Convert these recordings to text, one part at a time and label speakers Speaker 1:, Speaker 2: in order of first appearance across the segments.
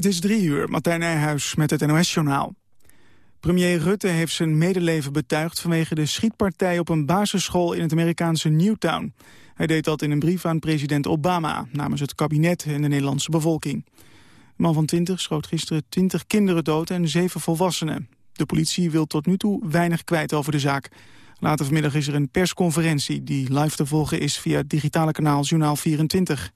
Speaker 1: Het is drie uur, Martijn Nijhuis met het NOS-journaal. Premier Rutte heeft zijn medeleven betuigd vanwege de schietpartij op een basisschool in het Amerikaanse Newtown. Hij deed dat in een brief aan president Obama namens het kabinet en de Nederlandse bevolking. Man van 20 schoot gisteren 20 kinderen dood en 7 volwassenen. De politie wil tot nu toe weinig kwijt over de zaak. Later vanmiddag is er een persconferentie die live te volgen is via het digitale kanaal Journaal 24.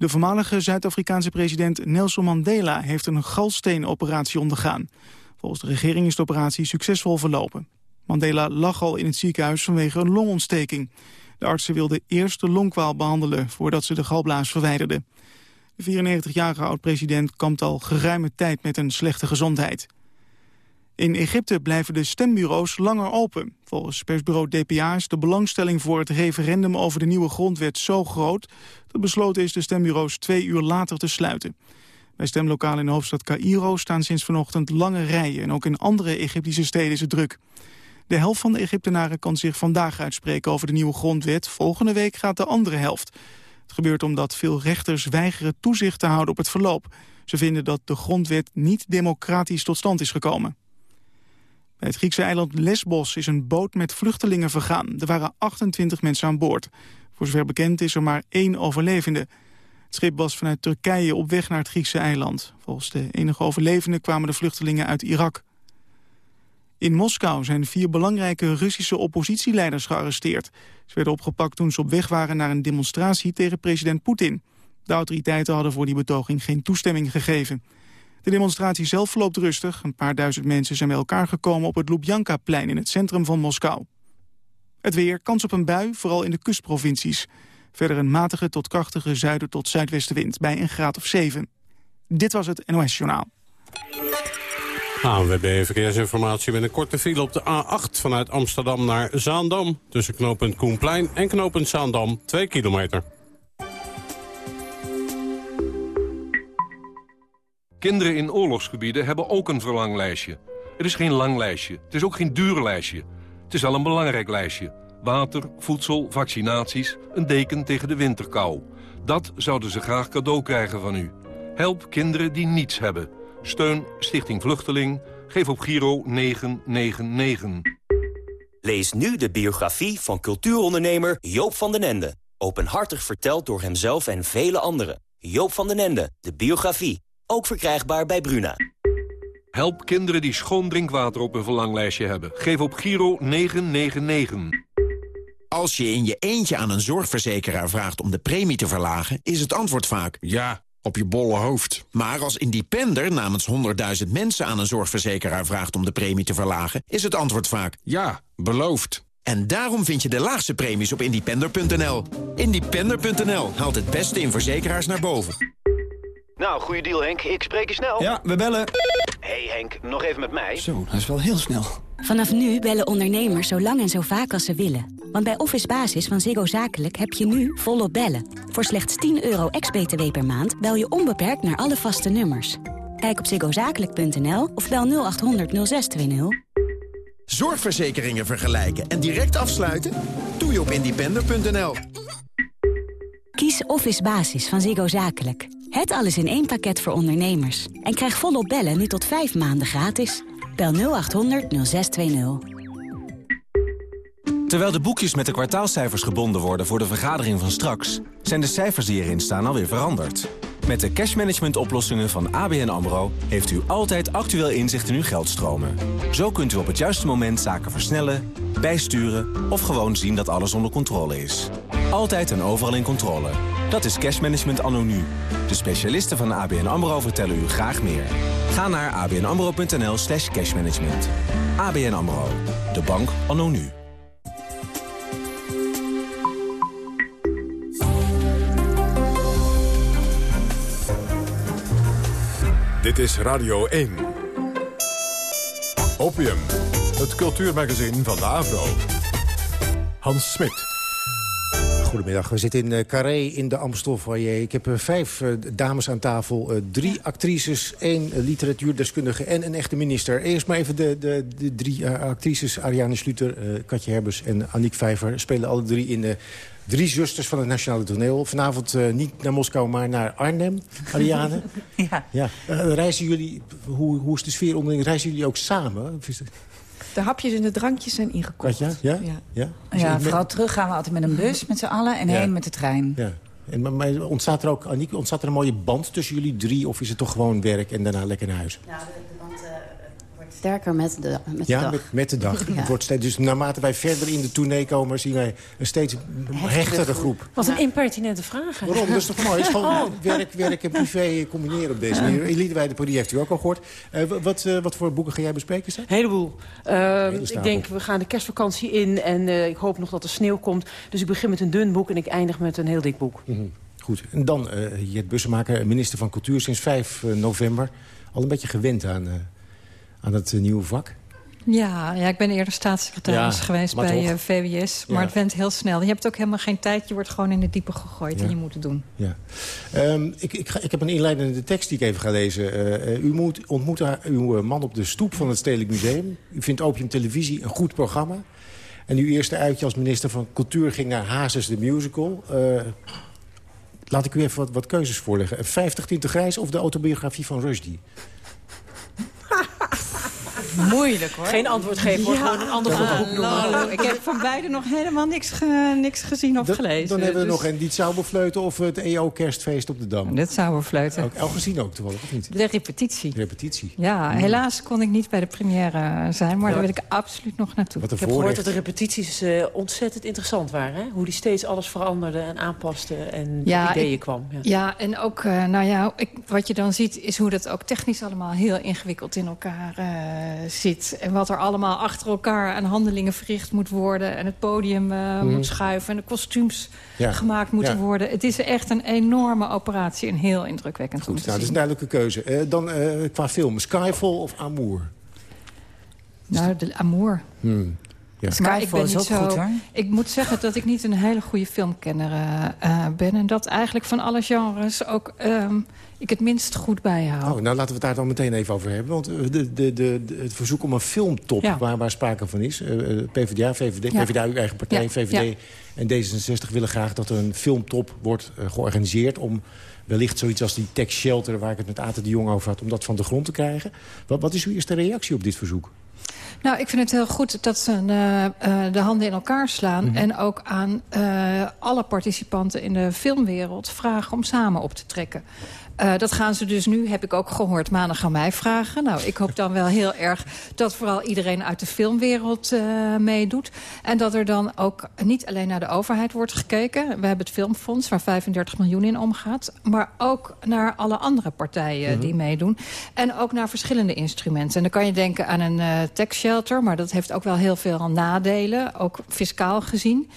Speaker 1: De voormalige Zuid-Afrikaanse president Nelson Mandela heeft een galsteenoperatie ondergaan. Volgens de regering is de operatie succesvol verlopen. Mandela lag al in het ziekenhuis vanwege een longontsteking. De artsen wilden eerst de longkwaal behandelen voordat ze de galblaas verwijderden. De 94-jarige oud-president kampt al geruime tijd met een slechte gezondheid. In Egypte blijven de stembureaus langer open. Volgens persbureau DPA is de belangstelling voor het referendum over de nieuwe grondwet zo groot... dat besloten is de stembureaus twee uur later te sluiten. Bij stemlokalen in de hoofdstad Cairo staan sinds vanochtend lange rijen... en ook in andere Egyptische steden is het druk. De helft van de Egyptenaren kan zich vandaag uitspreken over de nieuwe grondwet. Volgende week gaat de andere helft. Het gebeurt omdat veel rechters weigeren toezicht te houden op het verloop. Ze vinden dat de grondwet niet democratisch tot stand is gekomen. Bij het Griekse eiland Lesbos is een boot met vluchtelingen vergaan. Er waren 28 mensen aan boord. Voor zover bekend is er maar één overlevende. Het schip was vanuit Turkije op weg naar het Griekse eiland. Volgens de enige overlevenden kwamen de vluchtelingen uit Irak. In Moskou zijn vier belangrijke Russische oppositieleiders gearresteerd. Ze werden opgepakt toen ze op weg waren naar een demonstratie tegen president Poetin. De autoriteiten hadden voor die betoging geen toestemming gegeven. De demonstratie zelf verloopt rustig. Een paar duizend mensen zijn bij elkaar gekomen op het Lubjanka-plein in het centrum van Moskou. Het weer, kans op een bui, vooral in de kustprovincies. Verder een matige tot krachtige zuiden tot zuidwestenwind bij een graad of 7. Dit was het NOS Journaal.
Speaker 2: ANWB Verkeersinformatie met een korte file op de A8 vanuit Amsterdam naar Zaandam. Tussen knooppunt Koenplein en knooppunt Zaandam 2 kilometer.
Speaker 3: Kinderen in oorlogsgebieden hebben ook een verlanglijstje. Het is geen lang lijstje. Het is ook geen duur lijstje. Het is wel een belangrijk lijstje. Water, voedsel, vaccinaties, een deken tegen de winterkou. Dat zouden ze graag cadeau krijgen van u. Help kinderen die niets hebben. Steun Stichting Vluchteling. Geef op Giro 999.
Speaker 4: Lees nu de biografie van cultuurondernemer Joop van den Ende. Openhartig verteld door hemzelf en vele anderen. Joop van den Ende, de biografie. Ook verkrijgbaar bij Bruna.
Speaker 3: Help kinderen die schoon drinkwater op een verlanglijstje hebben. Geef op Giro 999.
Speaker 5: Als je in je eentje aan een zorgverzekeraar vraagt om de premie te verlagen... is het antwoord vaak ja, op je bolle hoofd. Maar als independer namens 100.000 mensen aan een zorgverzekeraar vraagt om de premie te verlagen... is het antwoord vaak ja, beloofd. En daarom vind je de laagste premies op independer.nl. Independer.nl haalt het beste in verzekeraars naar boven.
Speaker 6: Nou, goede deal Henk. Ik spreek je snel.
Speaker 7: Ja, we bellen.
Speaker 6: hey Henk, nog even met mij.
Speaker 7: Zo, dat is wel heel snel.
Speaker 8: Vanaf nu bellen ondernemers zo lang en zo vaak als ze willen. Want bij Office Basis van Ziggo Zakelijk heb je nu volop bellen. Voor slechts 10 euro ex-BTW per maand bel je onbeperkt naar alle vaste nummers. Kijk op ziggozakelijk.nl of bel 0800 0620.
Speaker 5: Zorgverzekeringen vergelijken en direct afsluiten? Doe je op independer.nl.
Speaker 8: Kies Office Basis van Ziggo Zakelijk. Het alles in één pakket voor ondernemers. En krijg volop bellen nu tot 5 maanden gratis. Bel 0800 0620.
Speaker 9: Terwijl de boekjes met de kwartaalcijfers gebonden worden voor de vergadering van straks... zijn de cijfers die erin staan alweer veranderd. Met de cashmanagement oplossingen van ABN AMRO... heeft u altijd actueel inzicht in uw geldstromen. Zo kunt u op het juiste moment zaken versnellen, bijsturen... of gewoon zien dat alles onder controle is. Altijd en overal in controle. Dat is cashmanagement anno nu. De specialisten van ABN AMRO vertellen u graag meer. Ga naar abnamro.nl slash cashmanagement. ABN AMRO. De bank anno nu.
Speaker 10: Dit is Radio 1. Opium, het cultuurmagazin van de AVRO. Hans Smit.
Speaker 7: Goedemiddag, we zitten in uh, Carré in de Amstelfoyer. Ik heb uh, vijf uh, dames aan tafel, drie actrices, één literatuurdeskundige en een echte minister. Eerst maar even de, de, de drie actrices, Ariane Sluter, Katje Herbers en Aniek Vijver... spelen alle drie in de Drie zusters van het Nationale Toneel. Vanavond niet naar Moskou, maar naar Arnhem, Ariane.
Speaker 11: ja.
Speaker 7: ja. reizen jullie, hoe, hoe is de sfeer onderling? Reizen jullie ook samen?
Speaker 11: De hapjes en de drankjes zijn ingekocht.
Speaker 7: Ja? Ja?
Speaker 11: Ja,
Speaker 7: ja?
Speaker 11: ja vooral terug gaan we altijd met een bus met z'n allen en heen met de trein.
Speaker 7: Ja. En, maar ontstaat er ook, Aniek, ontstaat er een mooie band tussen jullie drie... of is het toch gewoon werk en daarna lekker naar huis?
Speaker 12: Ja, de, de band uh, wordt sterker met de, met
Speaker 7: ja,
Speaker 12: de dag.
Speaker 7: Met, met de dag. Ja. wordt steeds, dus naarmate wij verder in de tournee komen... zien wij een steeds hechtere groep.
Speaker 13: Wat een impertinente vraag.
Speaker 7: Waarom? Dat is toch mooi? Het is gewoon oh. werk, werk en privé combineren op deze manier. Elite bij de Podie heeft u ook al gehoord. Uh, wat, uh, wat voor boeken ga jij bespreken? Een
Speaker 13: heleboel. Uh, ik denk, we gaan de kerstvakantie in en ik hoop nog dat er sneeuw komt. Dus ik begin met een dun boek en ik eindig met een heel dik boek.
Speaker 7: Mm -hmm. Goed. En dan uh, Jet Bussemaker, minister van Cultuur sinds 5 november. Al een beetje gewend aan, aan het nieuwe vak.
Speaker 14: Ja, ja, ik ben eerder staatssecretaris
Speaker 7: ja,
Speaker 14: geweest bij uh, VWS. Maar
Speaker 7: Ja.
Speaker 14: het went heel snel. Je hebt ook helemaal geen tijd. Je wordt gewoon in de diepe gegooid
Speaker 7: Ja.
Speaker 14: en je moet het doen.
Speaker 7: Ja. Ehm, ik, ik, ga, ik heb een inleidende tekst die ik even ga lezen. Eh, eh, u moet, ontmoet haar- uw eh, man op de stoep van het Stedelijk Museum. U vindt Opium Televisie een goed programma. En uw eerste uitje als minister van Cultuur ging naar Hazes de Musical. Eh, laat ik u even wat, wat keuzes voorleggen. 50 Tinten Grijs of de autobiografie van Rushdie?
Speaker 14: Moeilijk hoor.
Speaker 13: Geen antwoord geven, hoor. gewoon een ander goed boek noemen.
Speaker 14: Ik heb van beide nog helemaal niks, ge- niks gezien of gelezen.
Speaker 7: Dan hebben we
Speaker 14: dus-
Speaker 7: nog een Diet Sauberfleuten of het EO-kerstfeest op de Dam.
Speaker 14: Dit zou we.
Speaker 7: Ook, al gezien ook toevallig, of niet?
Speaker 14: De repetitie.
Speaker 7: Repetitie.
Speaker 14: Ja, helaas kon ik niet bij de première zijn, maar daar wil ik absoluut nog naartoe.
Speaker 13: Ik heb gehoord dat de repetities eh, ontzettend interessant waren. Hè? Hoe die steeds alles veranderde en aanpaste en
Speaker 14: Ja,
Speaker 13: ideeën
Speaker 14: ik-
Speaker 13: kwam. Ja.
Speaker 14: Ja, en ook, eh, nou ja, ik, wat je dan ziet... is hoe dat ook technisch allemaal heel ingewikkeld in elkaar eh, zit. En wat er allemaal achter elkaar aan handelingen verricht moet worden... en het podium eh, moet schuiven en de kostuums
Speaker 7: Mhm. Ja.
Speaker 14: gemaakt moeten
Speaker 7: Ja.
Speaker 14: worden. Het is echt een enorme operatie en heel indrukwekkend om
Speaker 7: Goed,
Speaker 14: te
Speaker 7: nou, dat is
Speaker 14: zien.
Speaker 7: een duidelijke keuze. Eh, dan eh, qua film, Skyfall of Amour?
Speaker 14: Nou, de amour.
Speaker 7: Hmm. Ja.
Speaker 14: Maar ik
Speaker 11: Skyfall
Speaker 14: ben
Speaker 11: is
Speaker 14: niet
Speaker 11: ook
Speaker 14: zo.
Speaker 11: goed, hoor.
Speaker 14: Ik moet zeggen dat ik niet een hele goede filmkenner ben. En dat eigenlijk van alle genres ook ehm, ik het minst goed bijhoud.
Speaker 7: Oh, nou laten we het daar dan meteen even over hebben. Want eh, de, de, de, het verzoek om een filmtop
Speaker 14: Ja.
Speaker 7: waar, waar sprake van is... eh, eh, PvdA, VVD,
Speaker 14: Ja.
Speaker 7: PvdA, uw eigen partij,
Speaker 14: Ja.
Speaker 7: VVD en D66 willen graag dat er een filmtop wordt georganiseerd... om wellicht zoiets als die Tech Shelter, waar ik het met Aten de Jong over had... om dat van de grond te krijgen. Wat, wat is uw eerste reactie op dit verzoek?
Speaker 14: Nou, ik vind het heel goed dat ze de handen in elkaar slaan...
Speaker 7: Mhm.
Speaker 14: en ook aan alle participanten in de filmwereld vragen om samen op te trekken. Eh, dat gaan ze dus nu, heb ik ook gehoord, maandag aan mij vragen. Nou, ik hoop dan wel heel erg dat vooral iedereen uit de filmwereld eh, meedoet. En dat er dan ook niet alleen naar de overheid wordt gekeken. We hebben het Filmfonds, waar 35 miljoen in omgaat. Maar ook naar alle andere partijen die meedoen. En ook naar verschillende instrumenten. En dan kan je denken aan een eh tax shelter. Maar dat heeft ook wel heel veel nadelen. Ook fiscaal gezien.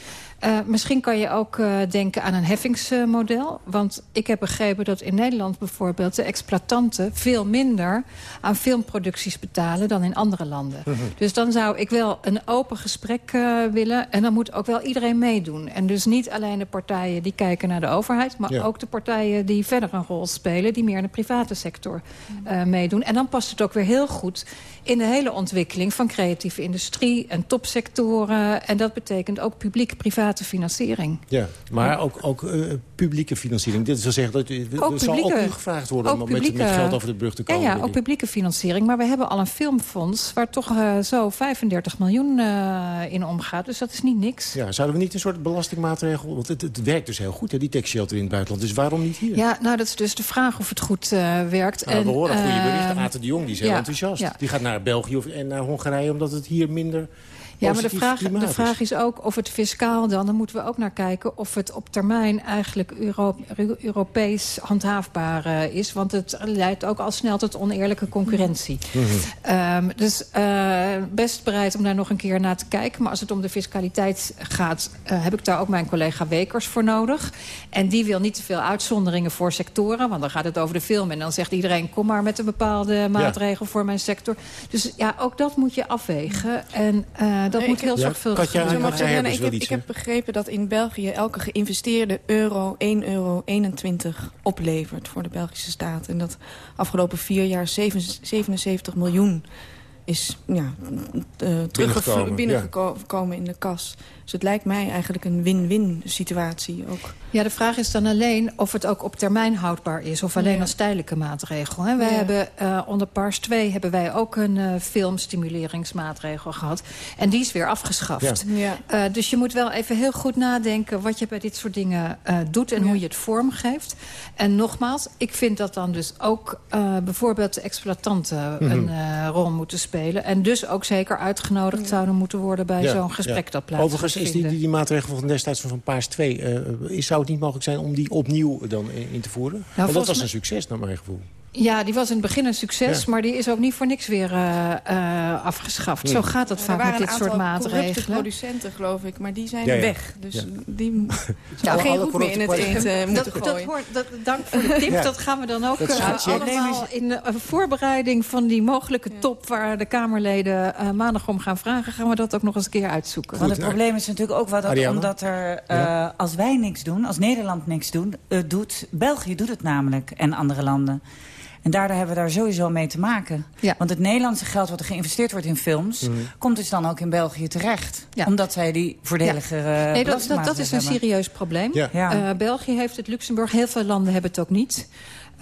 Speaker 14: Eh, misschien kan je ook eh, denken aan een heffingsmodel. want ik heb begrepen dat in Nederland bijvoorbeeld... de exploitanten veel minder aan filmproducties betalen dan in andere landen. Dus dan zou ik wel een open gesprek eh, willen. En dan moet ook wel iedereen meedoen. En dus niet alleen de partijen die kijken naar de overheid... maar
Speaker 7: Ja.
Speaker 14: ook de partijen die verder een rol spelen... die meer in de private sector eh, meedoen. En dan past het ook weer heel goed in de hele ontwikkeling... van creatieve industrie en topsectoren. En dat betekent ook publiek-private financiering.
Speaker 7: Ja, maar ook, ook eh, publieke financiering. Dit wil zeggen dat u, er zal ook
Speaker 14: publieke-
Speaker 7: u gevraagd worden
Speaker 14: ook
Speaker 7: om met, met geld over de brug te
Speaker 14: Ja,
Speaker 7: komen.
Speaker 14: ja,
Speaker 7: denk
Speaker 14: ook publieke financiering. Maar we hebben al een filmfonds waar toch eh, zo 35 miljoen eh, in omgaat. Dus dat is niet niks.
Speaker 7: Ja, zouden we niet een soort belastingmaatregel... want het, het werkt dus heel goed, hè, die tax shelter in het buitenland. Dus waarom niet hier?
Speaker 14: Ja, nou dat is dus de vraag of het goed werkt.
Speaker 7: Nou, we
Speaker 14: En,
Speaker 7: horen goede
Speaker 14: eh,
Speaker 7: berichten. Aten de Jong die is heel
Speaker 14: ja,
Speaker 7: enthousiast.
Speaker 14: ja.
Speaker 7: Die gaat naar België of, en naar Hongarije... omdat het hier minder
Speaker 14: Ja, maar de vraag, de
Speaker 7: is.
Speaker 14: vraag is ook of het fiscaal dan... dan moeten we ook naar kijken of het op termijn eigenlijk Euro, Euro- Europees handhaafbaar eh, is. Want het leidt ook al snel tot oneerlijke concurrentie.
Speaker 7: Mhm.
Speaker 14: Ehm, dus eh, best bereid om daar nog een keer naar te kijken. Maar als het om de fiscaliteit gaat, eh, heb ik daar ook mijn collega Wekers voor nodig. En die wil niet te veel uitzonderingen voor sectoren. Want dan gaat het over de film en dan zegt iedereen... kom maar met een bepaalde maatregel voor mijn sector. Dus ja, ook dat moet je afwegen. En dat
Speaker 7: nee,
Speaker 14: moet heel zorgvuldig.
Speaker 7: Ja,
Speaker 15: ik, heb, ik heb begrepen dat in België elke geïnvesteerde euro 1,21 euro oplevert voor de Belgische staat. En dat afgelopen vier jaar 77 miljoen is ja, uh, terug binnengekomen in de kas. Dus het lijkt mij eigenlijk een win-win situatie ook.
Speaker 14: Ja, de vraag is dan alleen of het ook op termijn houdbaar is... of alleen als tijdelijke maatregel. Hè. Wij ja. hebben uh, onder Paars 2 hebben wij ook een uh, filmstimuleringsmaatregel gehad. En die is weer afgeschaft. Ja. Uh, dus je moet wel even heel goed nadenken... wat je bij dit soort dingen doet en hoe je het vormgeeft. En nogmaals, ik vind dat dan dus ook bijvoorbeeld de exploitanten... Mm -hmm. een rol moeten spelen. En dus ook zeker uitgenodigd zouden moeten worden... bij zo'n gesprek dat plaatsvindt.
Speaker 7: Is die, die, die, maatregel van destijds van Paars 2... Uh, zou het niet mogelijk zijn om die opnieuw dan in te voeren? Nou, Want dat was een succes, naar mijn gevoel.
Speaker 14: Ja, die was in het begin een succes, ja. maar die is ook niet voor niks weer uh, uh, afgeschaft. Nee. Zo gaat het vaak met dit soort maatregelen.
Speaker 15: Er producenten, geloof ik, maar die zijn ja, ja. weg. Dus die nou, geen roet meer in het eten moeten
Speaker 14: dat, dat hoort, dat, dank voor de tip. Dat gaan we dan ook uh, allemaal in de voorbereiding van die mogelijke top... waar de Kamerleden maandag om gaan vragen... gaan we dat ook nog eens een keer uitzoeken.
Speaker 11: Want het probleem is natuurlijk ook wel dat omdat er... als wij niks doen, als Nederland niks doen, doet... België doet het namelijk en andere landen. En daardoor hebben we daar sowieso mee te maken. Ja. Want het Nederlandse geld wat er geïnvesteerd wordt in films... Mm. komt dus dan ook in België terecht. Ja. Omdat zij die voordelige ja.
Speaker 14: nee, dat, dat, dat is een serieus probleem. Uh, België heeft het, Luxemburg, heel veel landen hebben het ook niet.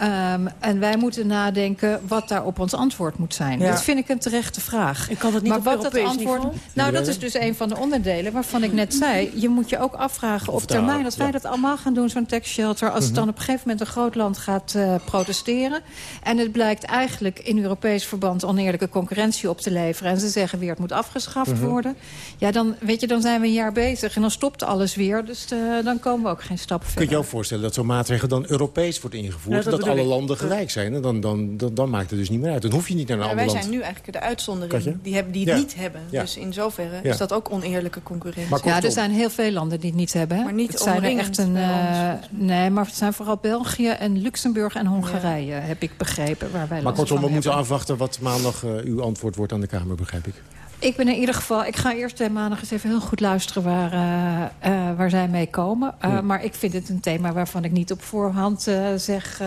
Speaker 14: Um, en wij moeten nadenken wat daar op ons antwoord moet zijn. Ja. Dat vind ik een terechte vraag.
Speaker 13: Ik kan het niet
Speaker 14: maar
Speaker 13: op
Speaker 14: wat dat antwoord,
Speaker 13: niveau?
Speaker 14: Nou, dat is dus een van de onderdelen waarvan ik net zei. Je moet je ook afvragen op termijn, als wij ja. dat allemaal gaan doen, zo'n tax shelter... als het dan op een gegeven moment een groot land gaat uh, protesteren... en het blijkt eigenlijk in Europees verband oneerlijke concurrentie op te leveren... en ze zeggen weer het moet afgeschaft uh -huh. worden... ja, dan, weet je, dan zijn we een jaar bezig en dan stopt alles weer. Dus uh, dan komen we ook geen stap verder.
Speaker 7: Kun je je ook voorstellen dat zo'n maatregel dan Europees wordt ingevoerd? dat alle landen gelijk zijn. Dan, dan, dan, dan, maakt het dus niet meer uit. Dan hoef je niet naar een ja, ander
Speaker 15: wij zijn nu eigenlijk de uitzondering. Die, hebben, die het ja. niet hebben. Ja. Dus in zoverre is dat ook oneerlijke concurrentie.
Speaker 14: ja, er zijn heel veel landen die het niet hebben. Hè?
Speaker 15: Maar niet
Speaker 14: het zijn er echt een, uh, Nee, maar het zijn vooral België en Luxemburg en Hongarije, heb ik begrepen. Waar wij
Speaker 7: maar kortom, we moeten afwachten wat maandag uh, uw antwoord wordt aan de Kamer, begrijp ik.
Speaker 14: Ik ben in ieder geval... Ik ga eerst maandag eens even heel goed luisteren waar, uh, uh, waar zij mee komen. Uh. Maar ik vind het een thema waarvan ik niet op voorhand zeg...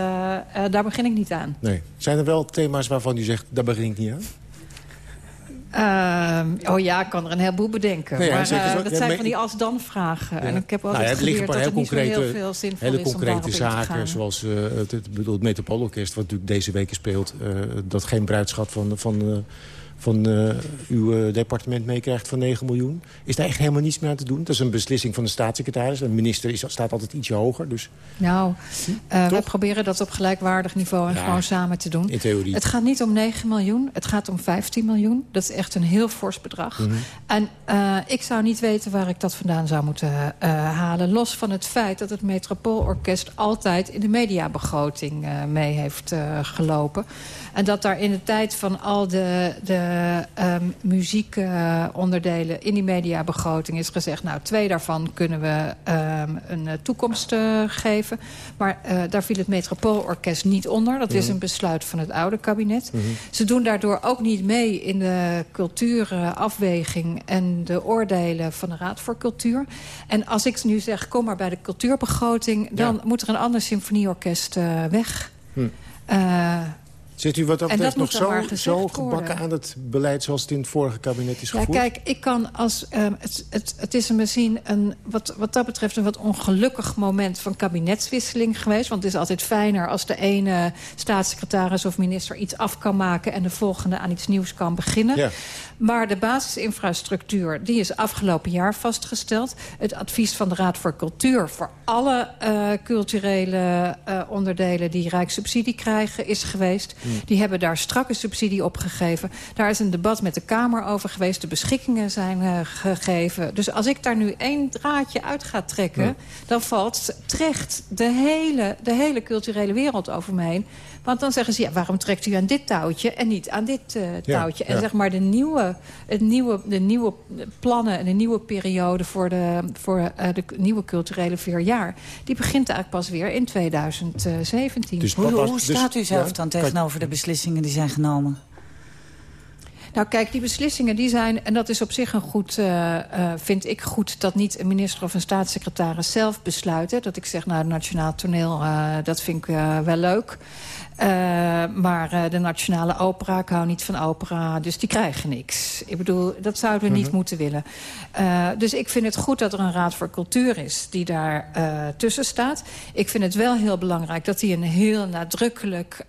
Speaker 14: daar begin ik niet aan.
Speaker 7: Nee. Zijn er wel thema's waarvan u zegt, daar begin ik niet aan?
Speaker 14: Uh, oh ja, ik kan er een heleboel bedenken. Nee, ja, maar uh, dat ja, zijn van die als-dan vragen. Ja. En ik heb altijd nou, ja, geleerd dat het niet heel veel zinvol
Speaker 7: hele
Speaker 14: is
Speaker 7: concrete zaken, zoals uh, het, het Metropoolorkest... wat natuurlijk deze week speelt. dat geen bruidschat van... van van uh, uw uh, departement meekrijgt van 9 miljoen. Is daar echt helemaal niets meer aan te doen? Dat is een beslissing van de staatssecretaris. De minister is, staat altijd ietsje hoger. Dus...
Speaker 14: Nou, uh, we proberen dat op gelijkwaardig niveau en ja, gewoon samen te doen.
Speaker 7: In theorie.
Speaker 14: Het gaat niet om 9 miljoen, het gaat om 15 miljoen. Dat is echt een heel fors bedrag. Mm -hmm. En ik zou niet weten waar ik dat vandaan zou moeten halen. Los van het feit dat het Metropoolorkest altijd in de mediabegroting mee heeft gelopen. En dat daar in de tijd van al de, de um, muziekonderdelen uh, in die mediabegroting is gezegd... nou, twee daarvan kunnen we um, een uh, toekomst uh, geven. Maar daar viel het Metropoolorkest niet onder. Dat mm -hmm. is een besluit van het oude kabinet. Mm -hmm. Ze doen daardoor ook niet mee in de cultuurafweging... en de oordelen van de Raad voor Cultuur. En als ik nu zeg, kom maar bij de cultuurbegroting... dan ja. moet er een ander symfonieorkest weg... Hm.
Speaker 7: Zit u wat dat betreft nog zo, zo gebakken worden. aan het beleid zoals het in het vorige kabinet is gevoerd?
Speaker 14: Ja, kijk, ik kan als... Um, het, het, het is misschien een, wat, wat dat betreft een wat ongelukkig moment van kabinetswisseling geweest. Want het is altijd fijner als de ene staatssecretaris of minister iets af kan maken... en de volgende aan iets nieuws kan beginnen. Ja. Maar de basisinfrastructuur die is afgelopen jaar vastgesteld. Het advies van de Raad voor Cultuur voor alle uh, culturele uh, onderdelen die rijkssubsidie krijgen is geweest. Mm. Die hebben daar strakke subsidie op gegeven. Daar is een debat met de Kamer over geweest. De beschikkingen zijn uh, gegeven. Dus als ik daar nu één draadje uit ga trekken... Dan valt terecht de hele, de hele culturele wereld over me heen. Want dan zeggen ze, ja, waarom trekt u aan dit touwtje en niet aan dit uh, touwtje? Ja, ja. En zeg maar de nieuwe, het nieuwe, de nieuwe plannen en de nieuwe periode voor de, voor, uh, de nieuwe culturele vier jaar... die begint eigenlijk pas weer in 2017.
Speaker 11: Dus hoe, hoe staat u zelf ja, dan tegenover de beslissingen die zijn genomen?
Speaker 14: Nou kijk, die beslissingen die zijn... en dat is op zich een goed, uh, uh, vind ik goed... dat niet een minister of een staatssecretaris zelf besluiten. Dat ik zeg, nou, het Nationaal Toneel, uh, dat vind ik wel leuk... Uh, maar uh, de Nationale Opera, ik hou niet van opera, dus die krijgen niks. Ik bedoel, dat zouden we mm -hmm. niet mhm. moeten willen. Uh, dus ik vind het goed dat er een Raad voor Cultuur is die daar tussen staat. Ik vind het wel heel belangrijk dat hij een heel nadrukkelijk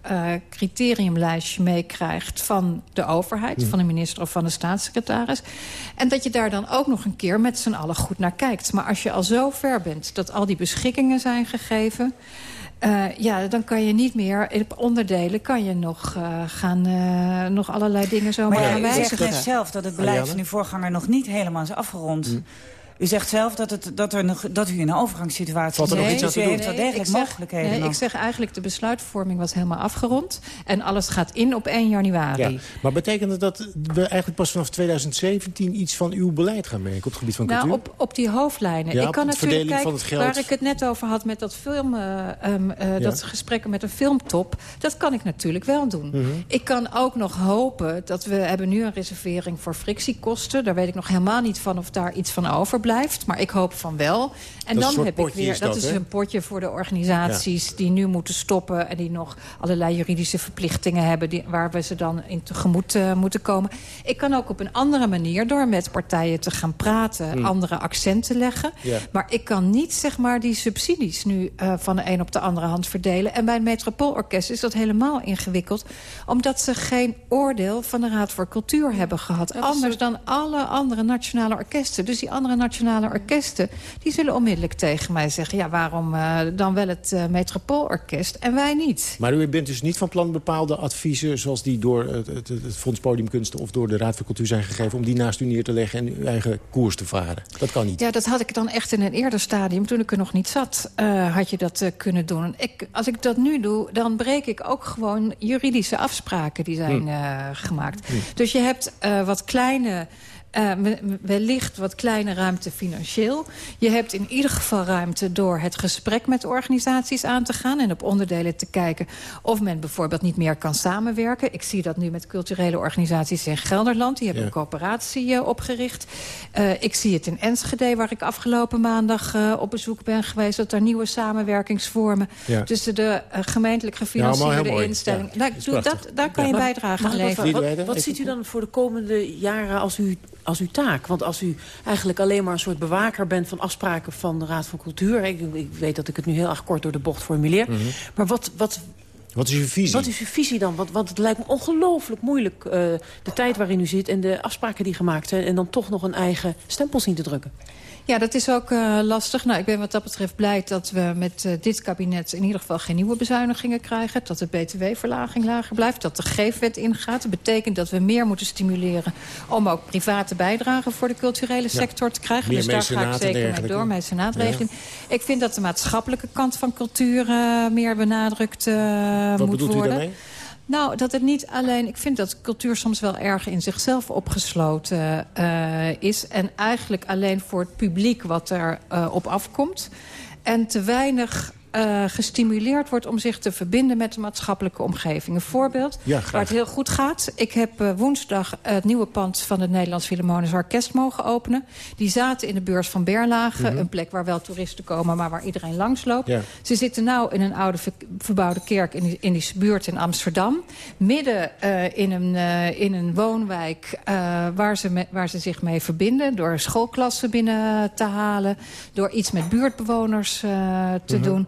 Speaker 14: criteriumlijstje meekrijgt... van de overheid, mm. van de minister of van de staatssecretaris. En dat je daar dan ook nog een keer met z'n allen goed naar kijkt. Maar als je al zo ver bent dat al die beschikkingen zijn gegeven... Uh, ja, dan kan je niet meer, op onderdelen kan je nog uh, gaan, uh, nog allerlei dingen zo maar
Speaker 11: gaan wijzigen. Maar je zegt zelf dat het beleid van uw voorganger nog niet helemaal is afgerond. Mm. U zegt zelf dat, het, dat, er nog, dat u in een overgangssituatie
Speaker 14: zit.
Speaker 11: er
Speaker 14: nog iets
Speaker 11: aan te
Speaker 14: doen? heeft wel degelijk mogelijkheden nee, Ik zeg eigenlijk de besluitvorming was helemaal afgerond. En alles gaat in op 1 januari. Ja,
Speaker 7: maar betekent het dat we eigenlijk pas vanaf 2017 iets van uw beleid gaan merken op het gebied van
Speaker 14: nou,
Speaker 7: cultuur?
Speaker 14: Op, op die hoofdlijnen.
Speaker 7: Ja,
Speaker 14: ik kan natuurlijk
Speaker 7: kijken
Speaker 14: waar ik het net over had met dat film, uh, um, uh, ja. dat gesprekken met een filmtop. Dat kan ik natuurlijk wel doen. Mm -hmm. Ik kan ook nog hopen dat we hebben nu een reservering voor frictiekosten. Daar weet ik nog helemaal niet van of daar iets van overblijft. Maar ik hoop van wel. En
Speaker 7: dat
Speaker 14: dan heb ik weer.
Speaker 7: Is
Speaker 14: dat,
Speaker 7: dat
Speaker 14: is een potje voor de organisaties ja. die nu moeten stoppen. En die nog allerlei juridische verplichtingen hebben. Die, waar we ze dan in tegemoet uh, moeten komen. Ik kan ook op een andere manier door met partijen te gaan praten. Hmm. Andere accenten leggen.
Speaker 7: Ja.
Speaker 14: Maar ik kan niet zeg maar die subsidies nu uh, van de een op de andere hand verdelen. En bij het Metropoolorkest is dat helemaal ingewikkeld. Omdat ze geen oordeel van de Raad voor Cultuur hebben gehad. Anders dan alle andere nationale orkesten. Dus die andere nationale orkesten... die zullen onmiddellijk tegen mij zeggen... ja, waarom uh, dan wel het uh, Metropoolorkest en wij niet?
Speaker 7: Maar u bent dus niet van plan bepaalde adviezen... zoals die door het, het, het Fonds Podiumkunsten of door de Raad voor Cultuur zijn gegeven... om die naast u neer te leggen en uw eigen koers te varen? Dat kan niet.
Speaker 14: Ja, dat had ik dan echt in een eerder stadium, toen ik er nog niet zat... Uh, had je dat kunnen doen. Ik, als ik dat nu doe, dan breek ik ook gewoon juridische afspraken... die zijn hm. gemaakt. Hm. Dus je hebt wat kleine... Uh, wellicht wat kleine ruimte financieel. Je hebt in ieder geval ruimte door het gesprek met organisaties aan te gaan... en op onderdelen te kijken of men bijvoorbeeld niet meer kan samenwerken. Ik zie dat nu met culturele organisaties in Gelderland. Die hebben ja. een coöperatie uh, opgericht. Uh, ik zie het in Enschede, waar ik afgelopen maandag op bezoek ben geweest... dat er nieuwe samenwerkingsvormen ja. tussen de gemeentelijk gefinancierde ja, instellingen... Ja, nou, dat, daar kan je bijdrage aan leveren.
Speaker 13: Wat, wat, wat ziet u dan voor de komende jaren als u als uw taak? Want als u eigenlijk alleen maar een soort bewaker bent... van afspraken van de Raad van Cultuur... ik, ik weet dat ik het nu heel erg kort door de bocht formuleer... Mm -hmm. maar wat, wat,
Speaker 7: wat is uw visie?
Speaker 13: Wat is uw visie dan? Want, want het lijkt me ongelooflijk moeilijk... Uh, de tijd waarin u zit en de afspraken die gemaakt zijn... en dan toch nog een eigen stempel zien te drukken.
Speaker 14: Ja, dat is ook uh, lastig. Nou, ik ben wat dat betreft blij dat we met uh, dit kabinet... in ieder geval geen nieuwe bezuinigingen krijgen. Dat de btw-verlaging lager blijft. Dat de geefwet ingaat. Dat betekent dat we meer moeten stimuleren... om ook private bijdragen voor de culturele sector ja. te krijgen.
Speaker 7: Meer
Speaker 14: dus daar ga ik zeker mee door, mijn senaatregeling. Ja. Ik vind dat de maatschappelijke kant van cultuur... Uh, meer benadrukt moet worden.
Speaker 7: Wat bedoelt u daarmee?
Speaker 14: Nou, dat het niet alleen... Ik vind dat cultuur soms wel erg in zichzelf opgesloten uh, is. En eigenlijk alleen voor het publiek wat er uh, op afkomt. En te weinig uh, gestimuleerd wordt om zich te verbinden met de maatschappelijke omgeving. Een voorbeeld
Speaker 7: ja,
Speaker 14: waar het heel goed gaat. Ik heb uh, woensdag het nieuwe pand van het Nederlands Philharmonisch Orkest mogen openen. Die zaten in de beurs van Berlage. Mm -hmm. Een plek waar wel toeristen komen, maar waar iedereen langsloopt.
Speaker 7: Ja.
Speaker 14: Ze zitten nu in een oude ver verbouwde kerk in die, in die buurt in Amsterdam. Midden uh, in, een, in een woonwijk waar, ze me, waar ze zich mee verbinden. Door schoolklassen binnen te halen. Door iets met buurtbewoners te mm -hmm. doen.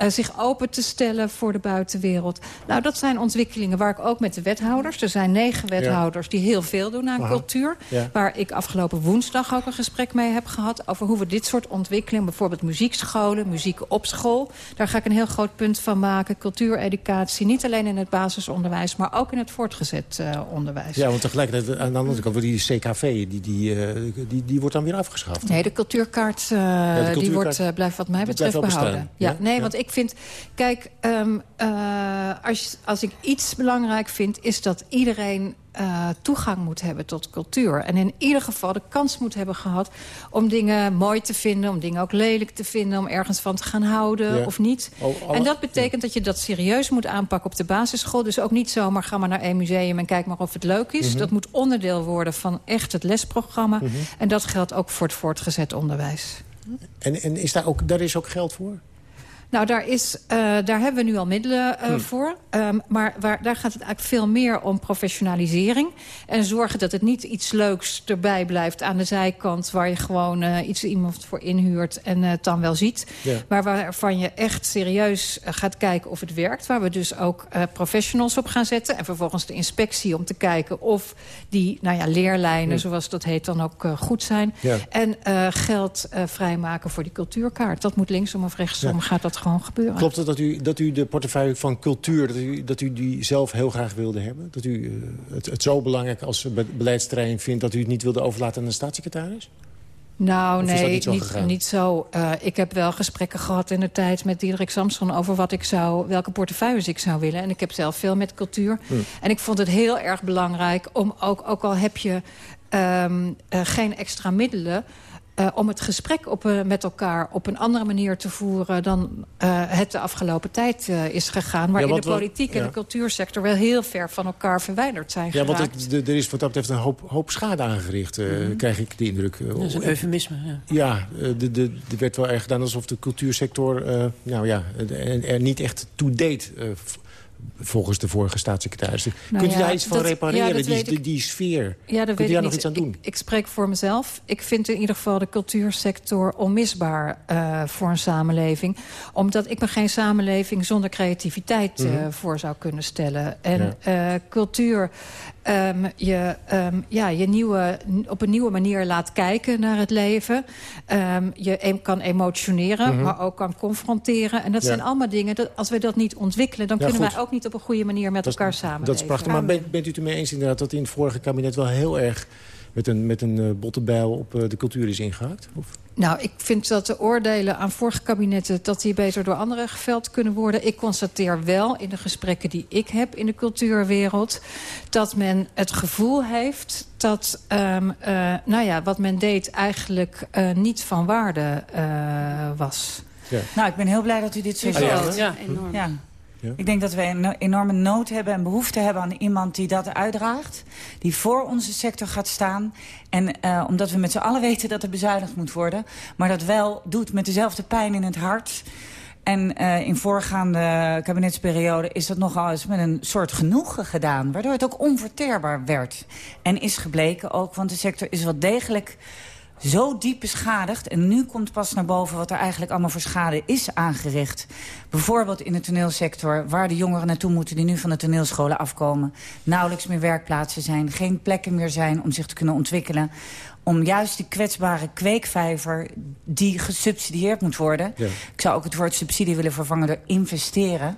Speaker 14: Uh, zich open te stellen voor de buitenwereld. Nou, dat zijn ontwikkelingen waar ik ook met de wethouders... er zijn negen wethouders ja. die heel veel doen aan Aha. cultuur...
Speaker 7: Ja.
Speaker 14: waar ik afgelopen woensdag ook een gesprek mee heb gehad... over hoe we dit soort ontwikkelingen, bijvoorbeeld muziekscholen... muziek op school, daar ga ik een heel groot punt van maken. Cultuureducatie, niet alleen in het basisonderwijs... maar ook in het voortgezet uh, onderwijs.
Speaker 7: Ja, want tegelijkertijd aan de andere kant wordt die CKV... die, die, uh, die, die wordt dan weer afgeschaft.
Speaker 14: Nee, de cultuurkaart, ja, de cultuurkaart die wordt, blijft wat mij betreft behouden. Ja, nee, want ik ik vind... Kijk, um, uh, als, als ik iets belangrijk vind... is dat iedereen uh, toegang moet hebben tot cultuur. En in ieder geval de kans moet hebben gehad om dingen mooi te vinden... om dingen ook lelijk te vinden, om ergens van te gaan houden of niet. Oh, en dat betekent dat je dat serieus moet aanpakken op de basisschool. Dus ook niet zomaar ga maar naar een museum en kijk maar of het leuk is. Mhm. Dat moet onderdeel worden van echt het lesprogramma. Mhm. En dat geldt ook voor het voortgezet onderwijs.
Speaker 7: En, en is daar, ook, daar is ook geld voor?
Speaker 14: Nou, daar, is, uh, daar hebben we nu al middelen uh, hmm. voor. Um, maar waar, daar gaat het eigenlijk veel meer om professionalisering. En zorgen dat het niet iets leuks erbij blijft aan de zijkant... waar je gewoon uh, iets iemand voor inhuurt en het dan wel ziet. Ja. Maar waarvan je echt serieus gaat kijken of het werkt. Waar we dus ook professionals op gaan zetten. En vervolgens de inspectie om te kijken of die nou ja, leerlijnen, hmm. zoals dat heet, dan ook goed zijn. Ja. En geld vrijmaken voor die cultuurkaart. Dat moet linksom of rechtsom, gaat dat gewoon gebeuren.
Speaker 7: Klopt het dat u, dat u de portefeuille van cultuur... dat u, dat u die zelf heel graag wilde hebben? Dat u uh, het, het, zo belangrijk als beleidsterrein vindt... dat u het niet wilde overlaten aan de staatssecretaris?
Speaker 14: Nou, nee, niet zo. Niet, niet zo. Uh, ik heb wel gesprekken gehad in de tijd met Diederik Samson... over wat ik zou, welke portefeuilles ik zou willen. En ik heb zelf veel met cultuur. Hm. En ik vond het heel erg belangrijk om ook, ook al heb je um, uh, geen extra middelen... Uh, om het gesprek op, uh, met elkaar op een andere manier te voeren... dan uh, het de afgelopen tijd is gegaan. Waarin ja, de politiek we, ja. en de cultuursector wel heel ver van elkaar verwijderd zijn
Speaker 7: Ja, want het, de, er is wat dat betreft een hoop, hoop schade aangericht, mm -hmm. krijg ik de indruk.
Speaker 13: Dat is een eufemisme, ja.
Speaker 7: Ja, de, de, er werd wel erg gedaan alsof de cultuursector nou ja, er niet echt toe deed volgens de vorige staatssecretaris. Nou Kunt u daar iets van repareren, die, die, sfeer? Ja, Kunt u daar nog iets aan doen?
Speaker 14: Ik, ik, spreek voor mezelf. Ik vind in ieder geval de cultuursector onmisbaar uh, voor een samenleving. Omdat ik me geen samenleving zonder creativiteit uh, mm -hmm. voor zou kunnen stellen. En ja. uh, cultuur um, je, um, ja, je nieuwe, op een nieuwe manier laat kijken naar het leven. Um, je kan emotioneren, mm -hmm. maar ook kan confronteren. En dat ja. zijn allemaal dingen, dat, als we dat niet ontwikkelen... dan ja, kunnen goed. wij ook niet op een goede manier met dat elkaar samenleven.
Speaker 7: Dat is prachtig, maar bent, bent u het ermee eens inderdaad... dat in het vorige kabinet wel heel erg met een, met een uh, botte bijl op uh, de cultuur is ingehaakt? Of?
Speaker 14: Nou, ik vind dat de oordelen aan vorige kabinetten... dat die beter door anderen geveld kunnen worden. Ik constateer wel in de gesprekken die ik heb in de cultuurwereld... dat men het gevoel heeft dat um, uh, nou ja, wat men deed eigenlijk uh, niet van waarde uh, was.
Speaker 11: Ja. Nou, ik ben heel blij dat u dit zo zegt. Ja, enorm. Ja. Ik denk dat we een enorme nood hebben en behoefte hebben aan iemand die dat uitdraagt. Die voor onze sector gaat staan. En uh, omdat we met z'n allen weten dat er bezuinigd moet worden. Maar dat wel doet met dezelfde pijn in het hart. En uh, in voorgaande kabinetsperiode is dat nogal eens met een soort genoegen gedaan. Waardoor het ook onverteerbaar werd. En is gebleken ook, want de sector is wel degelijk zo diep beschadigd. En nu komt pas naar boven wat er eigenlijk allemaal voor schade is aangericht. Bijvoorbeeld in de toneelsector, waar de jongeren naartoe moeten... die nu van de toneelscholen afkomen. Nauwelijks meer werkplaatsen zijn, geen plekken meer zijn om zich te kunnen ontwikkelen om juist die kwetsbare kweekvijver die gesubsidieerd moet worden. Ja. Ik zou ook het woord subsidie willen vervangen door investeren.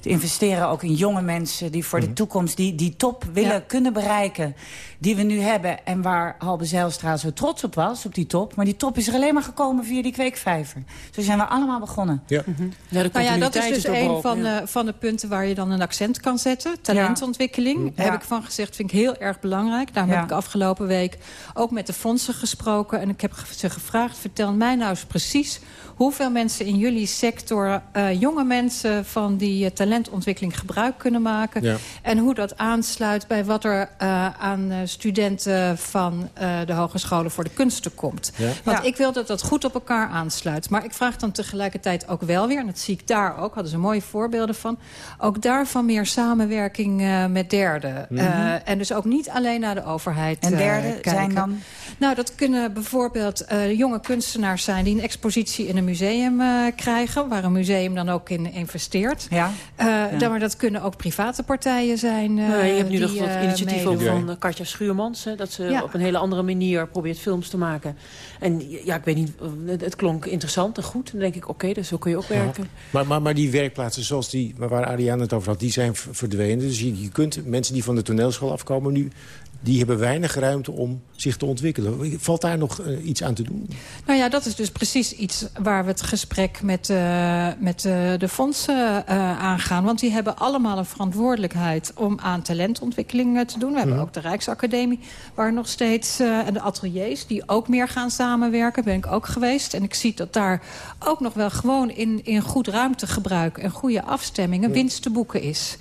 Speaker 11: Te investeren ook in jonge mensen die voor mm -hmm. de toekomst die, die top willen ja. kunnen bereiken. Die we nu hebben en waar Halbe Zijlstra zo trots op was, op die top. Maar die top is er alleen maar gekomen via die kweekvijver. Zo zijn we allemaal begonnen.
Speaker 14: Ja. Mm -hmm. ja, nou ja, dat is dus is een van, ja. de, van de punten waar je dan een accent kan zetten. Talentontwikkeling. Daar heb ik van gezegd, vind ik heel erg belangrijk. Daarom heb ik afgelopen week ook met de fondsen gesproken. En ik heb ze gevraagd, vertel mij nou eens precies... hoeveel mensen in jullie sector, uh, jonge mensen... van die uh, talentontwikkeling gebruik kunnen maken. Ja. En hoe dat aansluit bij wat er uh, aan studenten... van de hogescholen voor de kunsten komt. Ja. Want ja. ik wil dat dat goed op elkaar aansluit. Maar ik vraag dan tegelijkertijd ook wel weer... en dat zie ik daar ook, hadden ze mooie voorbeelden van... ook daarvan meer samenwerking met derden. Mm -hmm. en dus ook niet alleen naar de overheid
Speaker 11: En derden
Speaker 14: kijken.
Speaker 11: zijn dan...
Speaker 14: Nou, dat kunnen bijvoorbeeld uh, jonge kunstenaars zijn... die een expositie in een museum uh, krijgen... waar een museum dan ook in investeert. Ja. Uh, ja. Dan, maar dat kunnen ook private partijen zijn.
Speaker 13: Nou, je hebt nu nog wat initiatieven van Katja Schuurmans... Hè, dat ze ja. op een hele andere manier probeert films te maken. En ja, ik weet niet, het klonk interessant en goed. Dan denk ik, oké, okay, dus zo kun je ook werken.
Speaker 7: Maar, maar, maar die werkplaatsen zoals die, waar Ariane het over had... die zijn verdwenen. Dus je, je kunt mensen die van de toneelschool afkomen nu
Speaker 16: die hebben weinig ruimte om zich te ontwikkelen. Valt daar nog uh, iets aan te doen?
Speaker 14: Nou ja, dat is dus precies iets waar we het gesprek met, uh, met uh, de fondsen aangaan. Want die hebben allemaal een verantwoordelijkheid om aan talentontwikkeling te doen. We hebben ook de Rijksacademie, waar nog steeds... en de ateliers, die ook meer gaan samenwerken. Ben ik ook geweest. En ik zie dat daar ook nog wel gewoon in, in goed ruimtegebruik... en goede afstemmingen winst te boeken is.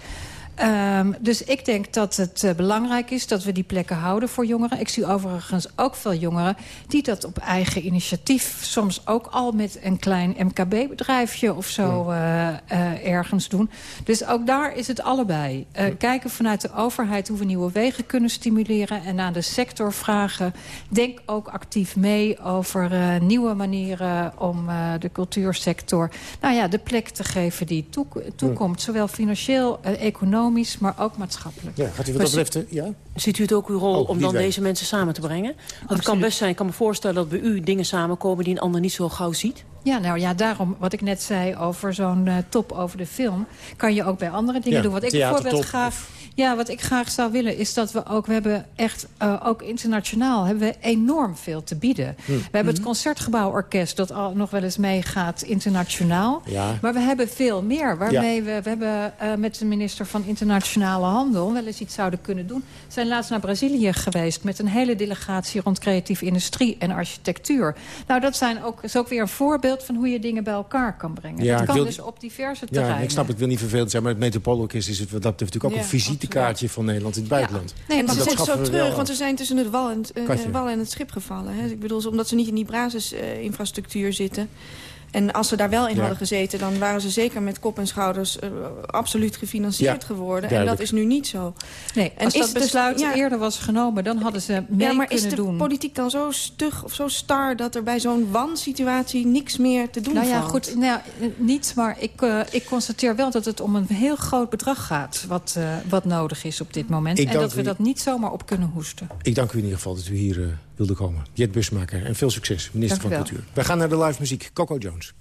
Speaker 14: Um, dus ik denk dat het uh, belangrijk is dat we die plekken houden voor jongeren. Ik zie overigens ook veel jongeren die dat op eigen initiatief... soms ook al met een klein MKB-bedrijfje of zo uh, uh, ergens doen. Dus ook daar is het allebei. Kijken vanuit de overheid hoe we nieuwe wegen kunnen stimuleren... en aan de sector vragen. Denk ook actief mee over nieuwe manieren om de cultuursector... nou ja, de plek te geven die toekomt. Zowel financieel, economisch maar ook maatschappelijk.
Speaker 16: Ja, gaat u wat dat betreft... Ja?
Speaker 13: Ziet u het ook uw rol oh, om dan deze mensen samen te brengen? Want het kan best zijn, ik kan me voorstellen dat bij u dingen samenkomen... die een ander niet zo gauw ziet.
Speaker 14: Ja, nou ja, daarom wat ik net zei over zo'n uh, top over de film... kan je ook bij andere dingen doen. Wat ik bijvoorbeeld graag... Ja, wat ik graag zou willen is dat we ook... we hebben echt, uh, ook internationaal, hebben we enorm veel te bieden. Hm. We hebben het mhm. Concertgebouworkest dat al nog wel eens meegaat internationaal. Ja. Maar we hebben veel meer. Waarmee we, we hebben uh, met de minister van Internationale Handel... wel eens iets zouden kunnen doen. We zijn laatst naar Brazilië geweest... met een hele delegatie rond creatieve industrie en architectuur. Nou, dat zijn ook, is ook weer een voorbeeld van hoe je dingen bij elkaar kan brengen. Ja, dat kan dus op diverse terreinen.
Speaker 16: Ja, ik snap, het wil niet vervelend zijn... maar het Metropoolorkest is het, dat natuurlijk ook een visite kaartje van Nederland in het buitenland.
Speaker 15: Nee, maar ze zitten zo terug, want ze zijn tussen het wal en het, uh, wal en het schip gevallen. Hè. Ik bedoel, omdat ze niet in die basisinfrastructuur zitten... En als ze daar wel in hadden gezeten... dan waren ze zeker met kop en schouders uh, absoluut gefinancierd geworden. En dat is nu niet zo.
Speaker 14: Nee, en als dat besluit eerder was genomen... dan hadden ze mee
Speaker 15: ja, maar is de politiek dan zo stug of zo star... dat er bij zo'n wansituatie niks meer te doen
Speaker 14: nou ja,
Speaker 15: valt?
Speaker 14: Goed, nou, niet, maar ik, uh, ik constateer wel dat het om een heel groot bedrag gaat... wat, uh, wat nodig is op dit moment. en dat we dat niet zomaar op kunnen hoesten.
Speaker 16: Ik dank u in ieder geval dat u hier wilde komen. Jet Busmaker en veel succes, minister van Cultuur. Wij gaan naar de live muziek. Coco Jones.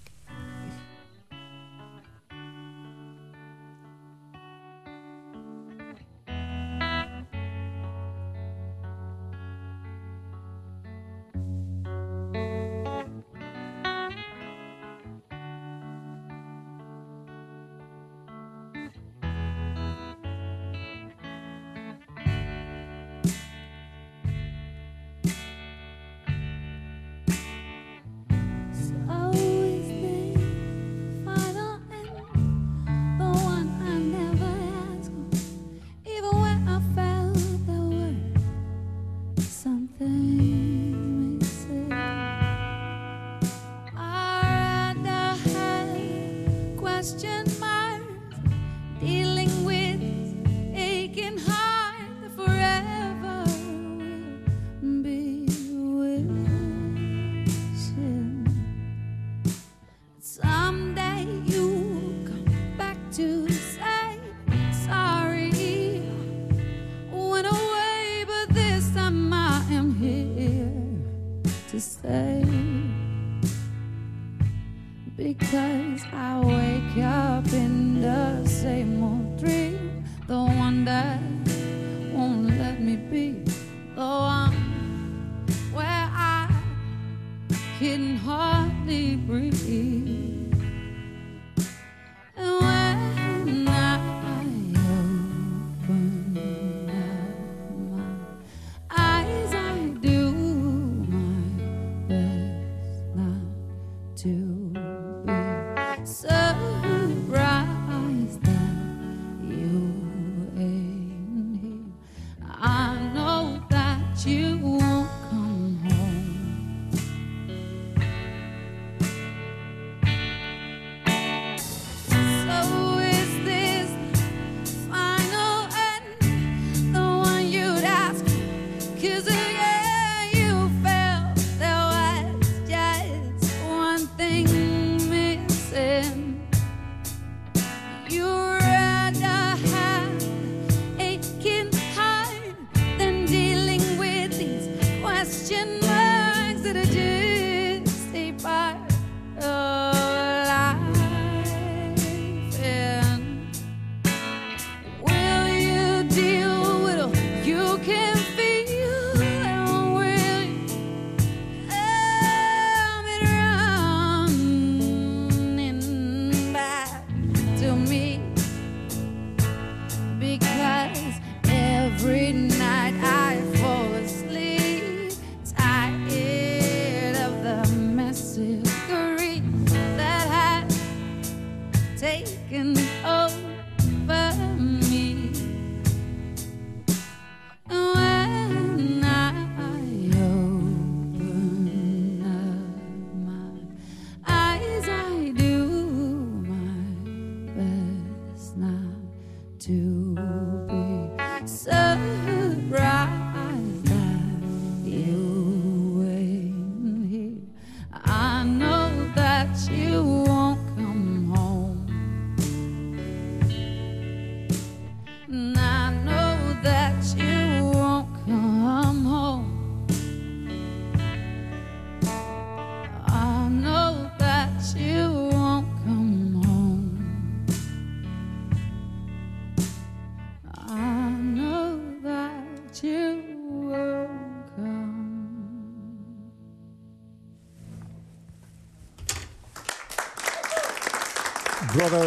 Speaker 16: do.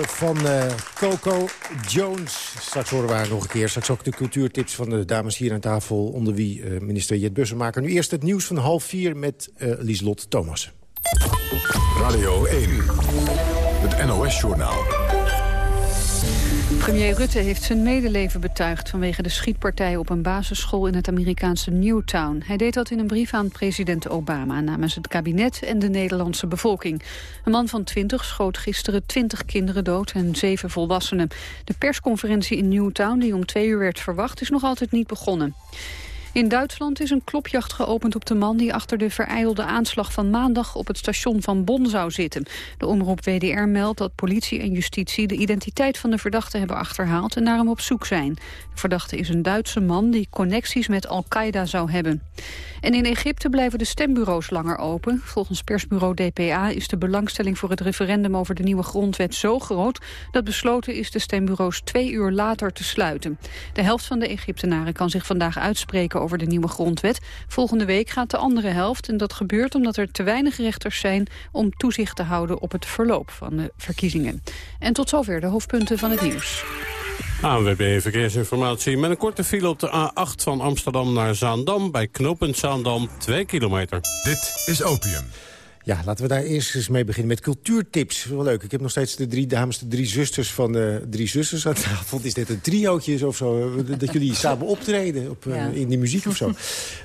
Speaker 7: Van uh, Coco Jones. Straks horen we haar nog een keer. Straks ook de cultuurtips van de dames hier aan tafel... onder wie uh, minister Jet Bussemaker. Nu eerst het nieuws van half vier met uh, Lieslot Thomas.
Speaker 10: Radio 1, het NOS-journaal.
Speaker 17: Premier Rutte heeft zijn medeleven betuigd vanwege de schietpartij op een basisschool in het Amerikaanse Newtown. Hij deed dat in een brief aan president Obama namens het kabinet en de Nederlandse bevolking. Een man van 20 schoot gisteren 20 kinderen dood en zeven volwassenen. De persconferentie in Newtown, die om twee uur werd verwacht, is nog altijd niet begonnen. In Duitsland is een klopjacht geopend op de man die achter de vereilde aanslag van maandag op het station van Bonn zou zitten. De omroep WDR meldt dat politie en justitie de identiteit van de verdachte hebben achterhaald en naar hem op zoek zijn. De verdachte is een Duitse man die connecties met Al-Qaeda zou hebben. En in Egypte blijven de stembureaus langer open. Volgens persbureau DPA is de belangstelling voor het referendum over de nieuwe grondwet zo groot dat besloten is de stembureaus twee uur later te sluiten. De helft van de Egyptenaren kan zich vandaag uitspreken over de nieuwe grondwet. Volgende week gaat de andere helft en dat gebeurt omdat er te weinig rechters zijn om toezicht te houden op het verloop van de verkiezingen. En tot zover de hoofdpunten van het nieuws.
Speaker 2: ANWB Verkeersinformatie met een korte file op de A8 van Amsterdam naar Zaandam... bij knooppunt Zaandam, 2 kilometer.
Speaker 10: Dit is Opium.
Speaker 7: Ja, laten we daar eerst eens mee beginnen met cultuurtips. Wel leuk. Ik heb nog steeds de drie dames, de drie zusters van de drie zusters aan tafel. Is dit een triootje of zo? Dat jullie samen optreden op, eh, in de muziek of zo.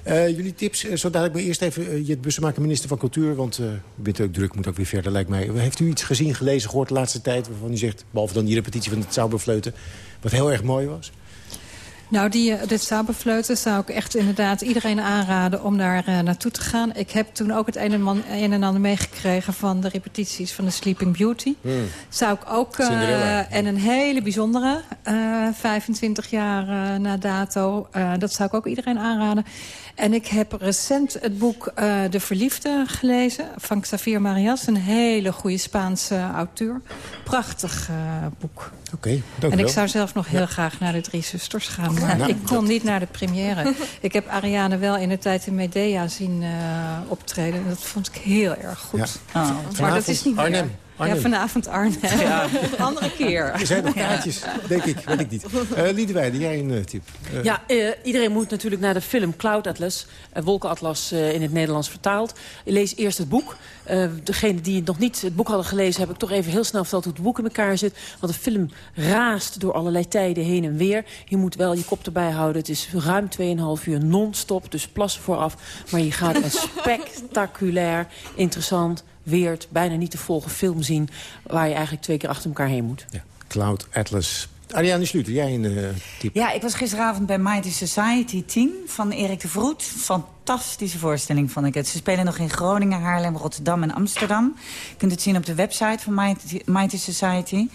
Speaker 7: Uh, jullie tips, zo dadelijk maar eerst even uh, Jet Bussemaker, minister van Cultuur. Want uh, u bent ook druk, moet ook weer verder, lijkt mij. Heeft u iets gezien, gelezen, gehoord de laatste tijd... waarvan u zegt, behalve dan die repetitie van het Zauberfleuten... wat heel erg mooi was?
Speaker 14: Nou, die, dit Saberfleuten zou ik echt inderdaad iedereen aanraden om daar uh, naartoe te gaan. Ik heb toen ook het een en, man, een en ander meegekregen van de repetities van de Sleeping Beauty. Hmm. Zou ik ook, uh, en een hele bijzondere, uh, 25 jaar na dato. dat zou ik ook iedereen aanraden. En ik heb recent het boek De Verliefde gelezen van Xavier Marias. Een hele goede Spaanse auteur. Prachtig boek.
Speaker 7: Oké,
Speaker 14: okay, En ik zou zelf nog heel graag naar de Drie Zusters gaan. Maar nou, ik kon niet naar de première. ik heb Ariane wel in de tijd in Medea zien uh, optreden. En dat vond ik heel erg goed. Ja. Oh. Maar dat is niet meer. Arnhem. Ja, vanavond Arnhem. Ja. Andere keer.
Speaker 7: Er zijn nog kaartjes, denk ik. Weet ik niet. Uh, Liedewijn, jij een uh, tip?
Speaker 13: Uh. Ja, iedereen moet natuurlijk naar de film Cloud Atlas. Wolkenatlas in het Nederlands vertaald. Lees eerst het boek. degene die nog niet het boek hadden gelezen... heb ik toch even heel snel verteld hoe het boek in elkaar zit. Want de film raast door allerlei tijden heen en weer. Je moet wel je kop erbij houden. Het is ruim 2,5 uur non-stop, dus plassen vooraf. Maar je gaat een spectaculair, interessant weert, bijna niet te volgen film zien... waar je eigenlijk twee keer achter elkaar heen moet.
Speaker 7: Ja. Cloud Atlas. Ariane Sluter, jij een uh, tip?
Speaker 11: Ja, ik was gisteravond bij Mighty Society 10 van Erik de Vroet. Fantastische voorstelling vond ik het. Ze spelen nog in Groningen, Haarlem, Rotterdam en Amsterdam. Je kunt het zien op de website van Mighty, Mighty Society.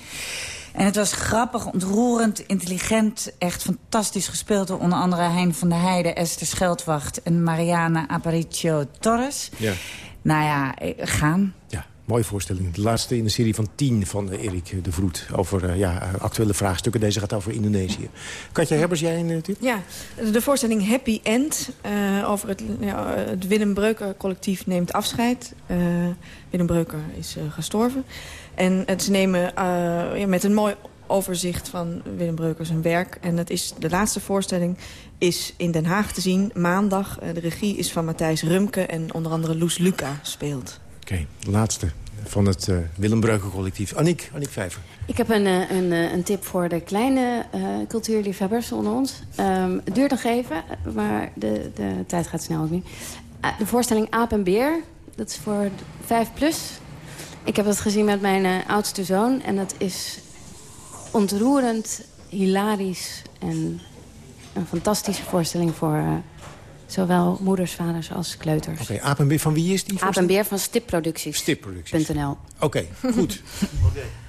Speaker 11: En het was grappig, ontroerend, intelligent. Echt fantastisch gespeeld door onder andere Hein van der Heijden... Esther Scheldwacht en Mariana Aparicio Torres. Ja. Nou ja, eh, gaan.
Speaker 7: Ja, mooie voorstelling. De laatste in de serie van tien van Erik de Vroet. Over uh, ja, actuele vraagstukken. Deze gaat over Indonesië. Katja Herbers, jij een tip?
Speaker 15: Ja, de voorstelling Happy End. Uh, over het, ja, het Willem Breuker collectief neemt afscheid. Willem Breuker is gestorven. En ze nemen ja, met een mooi overzicht van Willem Breukers zijn werk. En het is, de laatste voorstelling is in Den Haag te zien, maandag. de regie is van Matthijs Rumke en onder andere Loes Luca speelt.
Speaker 7: Oké, de laatste van het uh, Willem Breuker collectief. Aniek, Aniek Vijver.
Speaker 12: Ik heb een, een, een tip voor de kleine uh, cultuurliefhebbers onder ons. Um, het duurt nog even, maar de, de tijd gaat snel ook nu. de voorstelling Aap en Beer, dat is voor 5 plus. Ik heb dat gezien met mijn uh, oudste zoon. En dat is ontroerend, hilarisch en een fantastische voorstelling voor uh, zowel moeders, vaders als kleuters.
Speaker 7: Oké, okay, Aap en Beer, van wie is die
Speaker 12: Aap en Beer van Stipproducties.
Speaker 7: Stipproducties.nl. Oké, okay, goed.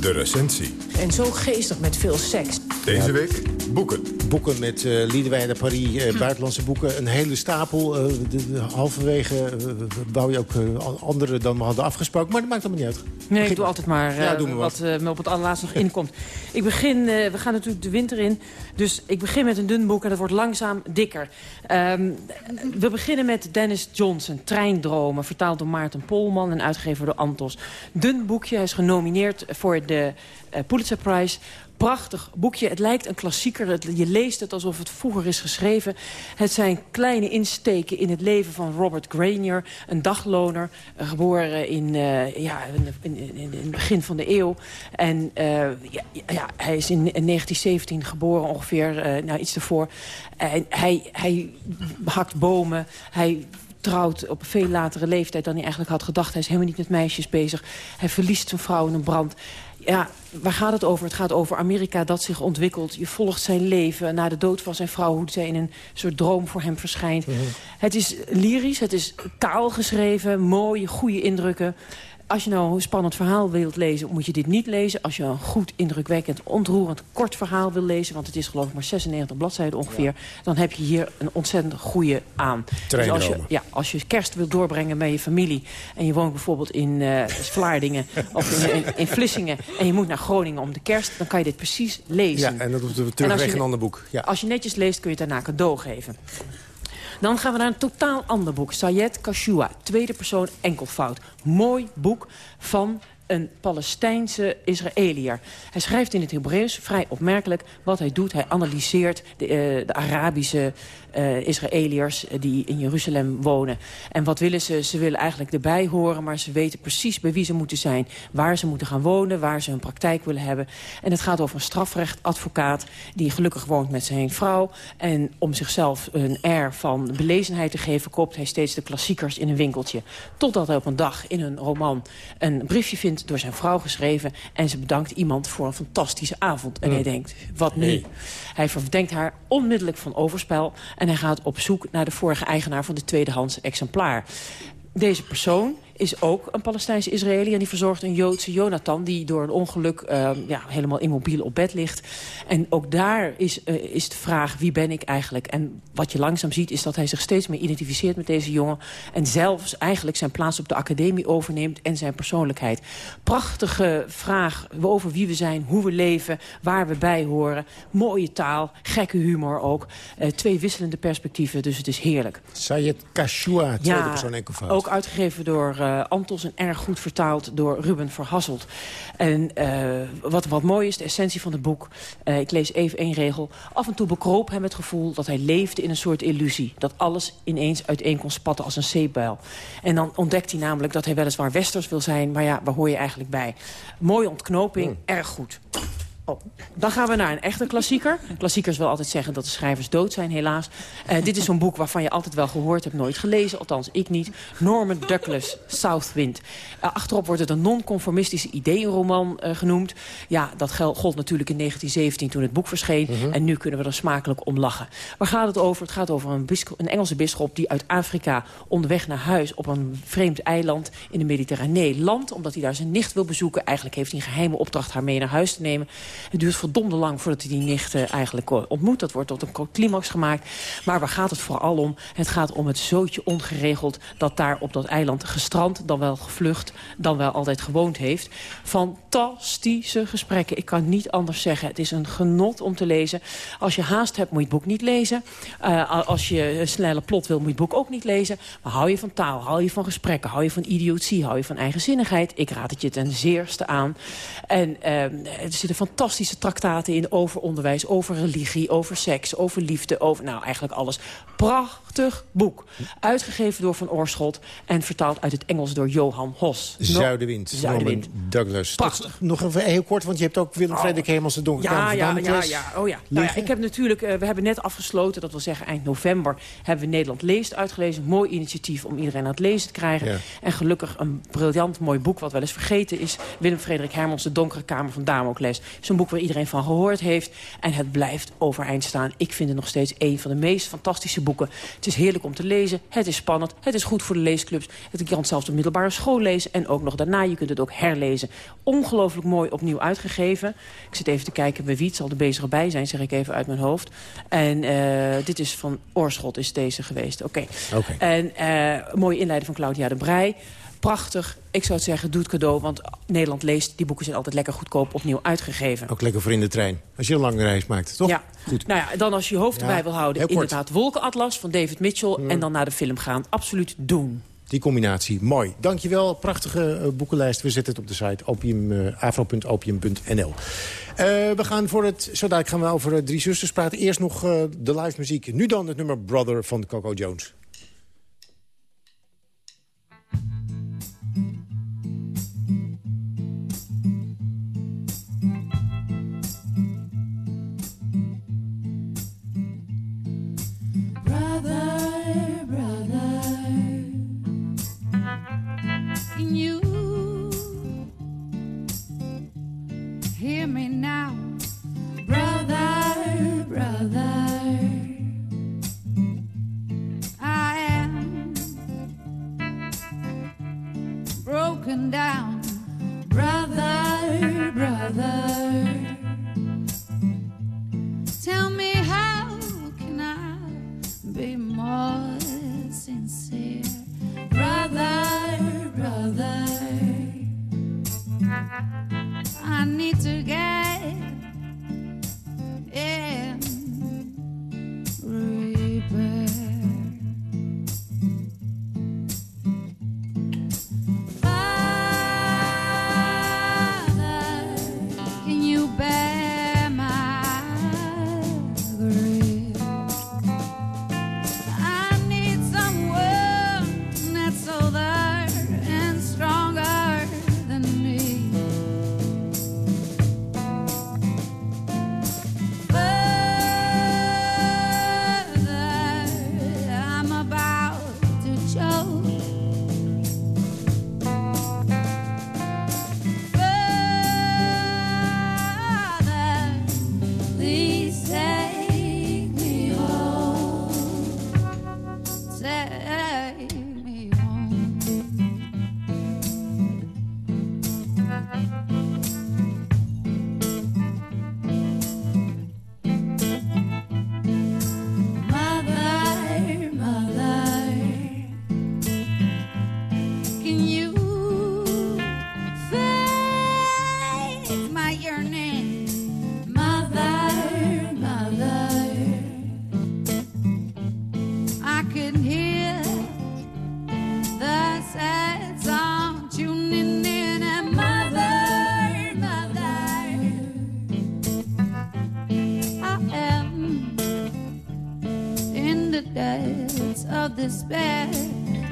Speaker 10: De recensie.
Speaker 18: En zo geestig met veel seks.
Speaker 10: Deze week boeken.
Speaker 7: Boeken met uh, Liedewijn de Paris, uh, buitenlandse boeken. Een hele stapel. Uh, de, de, halverwege bouw je ook andere dan we hadden afgesproken. Maar dat maakt allemaal niet uit.
Speaker 13: Nee, ik doe altijd maar ja, wat me op het allerlaatst nog inkomt. Ik begin, we gaan natuurlijk de winter in. Dus ik begin met een dun boek en dat wordt langzaam dikker. Um, we beginnen met Dennis Johnson, Treindromen. Vertaald door Maarten Polman en uitgegeven door Antos. Dun boekje, hij is genomineerd voor de Pulitzer Prize prachtig boekje. Het lijkt een klassieker. je leest het alsof het vroeger is geschreven. Het zijn kleine insteken in het leven van Robert Granier. Een dagloner, eh, geboren in, uh, ja, in, in, in, het begin van de eeuw. En ja, ja, hij is in, 1917 geboren ongeveer, nou iets ervoor. En hij, hij hakt bomen, hij trouwt op een veel latere leeftijd dan hij eigenlijk had gedacht. Hij is helemaal niet met meisjes bezig. Hij verliest zijn vrouw in een brand ja, waar gaat het over? Het gaat over Amerika dat zich ontwikkelt. Je volgt zijn leven na de dood van zijn vrouw... hoe zij in een soort droom voor hem verschijnt. Mhm. Het is lyrisch, het is kaal geschreven, mooie, goede indrukken. Als je nou een spannend verhaal wilt lezen, moet je dit niet lezen. Als je een goed, indrukwekkend, ontroerend, kort verhaal wil lezen... want het is geloof ik maar 96 bladzijden ongeveer... dan heb je hier een ontzettend goede aan.
Speaker 7: Dus
Speaker 13: als je, ja, als je kerst wilt doorbrengen met je familie... en je woont bijvoorbeeld in uh, Vlaardingen of in, in, Vlissingen... en je moet naar Groningen om de kerst, dan kan je dit precies lezen.
Speaker 7: Ja, en doen we terug weg een ander boek. Ja.
Speaker 13: Als je netjes leest, kun je het daarna cadeau geven. Dan gaan we naar een totaal ander boek. Sayed Kashua, tweede persoon enkelvoud. Mooi boek van een Palestijnse Israëliër. Hij schrijft in het Hebreeuws, vrij opmerkelijk, wat hij doet. Hij analyseert de, uh, de Arabische uh, Israëliërs eh, die in Jeruzalem wonen. En wat willen ze? Ze willen eigenlijk erbij horen, maar ze weten precies bij wie ze moeten zijn. Waar ze moeten gaan wonen, waar ze hun praktijk willen hebben. En het gaat over een strafrechtadvocaat die gelukkig woont met zijn vrouw. En om zichzelf een air van belezenheid te geven, koopt hij steeds de klassiekers in een winkeltje. Totdat hij op een dag in een roman een briefje vindt door zijn vrouw geschreven. En ze bedankt iemand voor een fantastische avond. En hij denkt, wat nu? Hij verdenkt haar onmiddellijk van overspel. En hij gaat op zoek naar de vorige eigenaar van de tweedehands exemplaar. Deze persoon is ook een Palestijnse Israëli. En die verzorgt een Joodse Jonathan die door een ongeluk uh, ja, helemaal immobiel op bed ligt. En ook daar is, uh, is de vraag wie ben ik eigenlijk. En wat je langzaam ziet is dat hij zich steeds meer identificeert met deze jongen. En zelfs eigenlijk zijn plaats op de academie overneemt en zijn persoonlijkheid. Prachtige vraag over wie we zijn, hoe we leven, waar we bij horen. Mooie taal, gekke humor ook. Uh, twee wisselende perspectieven, dus het is heerlijk.
Speaker 7: Sayed Kashua, tweede ja, persoon enkelvoud.
Speaker 13: ook uitgegeven door uh, Antos en erg goed vertaald door Ruben Verhasselt. En uh, wat, wat mooi is, de essentie van het boek, uh, ik lees even één regel. Af en toe bekroop hem het gevoel dat hij leefde in een soort illusie. Dat alles ineens uiteen kon spatten als een zeepbijl. En dan ontdekt hij namelijk dat hij weliswaar westers wil zijn, maar ja, waar hoor je eigenlijk bij? Mooie ontknoping, mm. erg goed. Oh, dan gaan we naar een echte klassieker. Klassiekers wil altijd zeggen dat de schrijvers dood zijn, helaas. Uh, dit is zo'n boek waarvan je altijd wel gehoord hebt, nooit gelezen. Althans, ik niet. Norman Douglas, Southwind. Uh, achterop wordt het een non-conformistische ideeënroman uh, genoemd. Ja, dat gold natuurlijk in 1917 toen het boek verscheen. -hmm. En nu kunnen we er smakelijk om lachen. Waar gaat het over? Het gaat over een, een Engelse bisschop die uit Afrika onderweg naar huis... op een vreemd eiland in de Mediterranee landt. Omdat hij daar zijn nicht wil bezoeken. Eigenlijk heeft hij een geheime opdracht haar mee naar huis te nemen. Het duurt verdomde lang voordat hij die nicht eigenlijk ontmoet. Dat wordt tot een climax gemaakt. Maar waar gaat het vooral om? Het gaat om het zootje ongeregeld dat daar op dat eiland gestrand... dan wel gevlucht, dan wel altijd gewoond heeft. Fantastische gesprekken. Ik kan niet anders zeggen. Het is een genot om te lezen. Als je haast hebt, moet je het boek niet lezen. Uh, als je een snelle plot wil, moet je het boek ook niet lezen. Maar hou je van taal, hou je van gesprekken, hou je van idiotie... hou je van eigenzinnigheid. Ik raad het je ten zeerste aan. En uh, er zitten fantastische traktaten in over onderwijs, over religie, over seks, over liefde, over nou eigenlijk alles. Prachtig boek. Uitgegeven door Van Oorschot en vertaald uit het Engels door Johan Hos.
Speaker 16: Zuidenwind.
Speaker 13: Zuidenwind.
Speaker 16: Douglas.
Speaker 13: Prachtig.
Speaker 16: nog even heel kort, want je hebt ook Willem Frederik oh. Hemels de Donkere
Speaker 13: ja, ja, ja, ja, oh ja. Nou ja. Ik heb natuurlijk, uh, we hebben net afgesloten, dat wil zeggen eind november, hebben we Nederland Leest uitgelezen. Mooi initiatief om iedereen aan het lezen te krijgen. Ja. En gelukkig een briljant mooi boek, wat wel eens vergeten is. Willem Frederik Hermans, De Donkere Kamer van Damocles. Zo'n boek waar iedereen van gehoord heeft. En het blijft overeind staan. Ik vind het nog steeds een van de meest fantastische boeken. Het is heerlijk om te lezen. Het is spannend. Het is goed voor de leesclubs. Het kan zelfs op middelbare school lezen. En ook nog daarna. Je kunt het ook herlezen. Ongelooflijk mooi opnieuw uitgegeven. Ik zit even te kijken bij wie het zal er bezig bij zijn. Zeg ik even uit mijn hoofd. En uh, dit is van Oorschot is deze geweest. Oké.
Speaker 16: Okay. Okay.
Speaker 13: En uh, mooie inleiding van Claudia de Brij prachtig. Ik zou het zeggen, doe het cadeau. Want Nederland leest, die boeken zijn altijd lekker goedkoop opnieuw uitgegeven.
Speaker 16: Ook lekker voor in de trein. Als je een lange reis maakt, toch?
Speaker 13: Ja.
Speaker 16: Goed.
Speaker 13: Nou ja, dan als je je hoofd erbij wil houden. Inderdaad, Wolkenatlas van David Mitchell. En dan naar de film gaan. Absoluut doen.
Speaker 16: Die combinatie, mooi. Dankjewel, prachtige uh, boekenlijst. We zetten het op de site opium, uh, afro.opium.nl. Uh, we gaan voor het, zo gaan we over Drie Zusters praten. Eerst nog de live muziek. Nu dan het nummer Brother van Coco Jones. brother, brother, you. Hear me now. can hear the sad song tuning in mother, mother, I am in the depths of despair,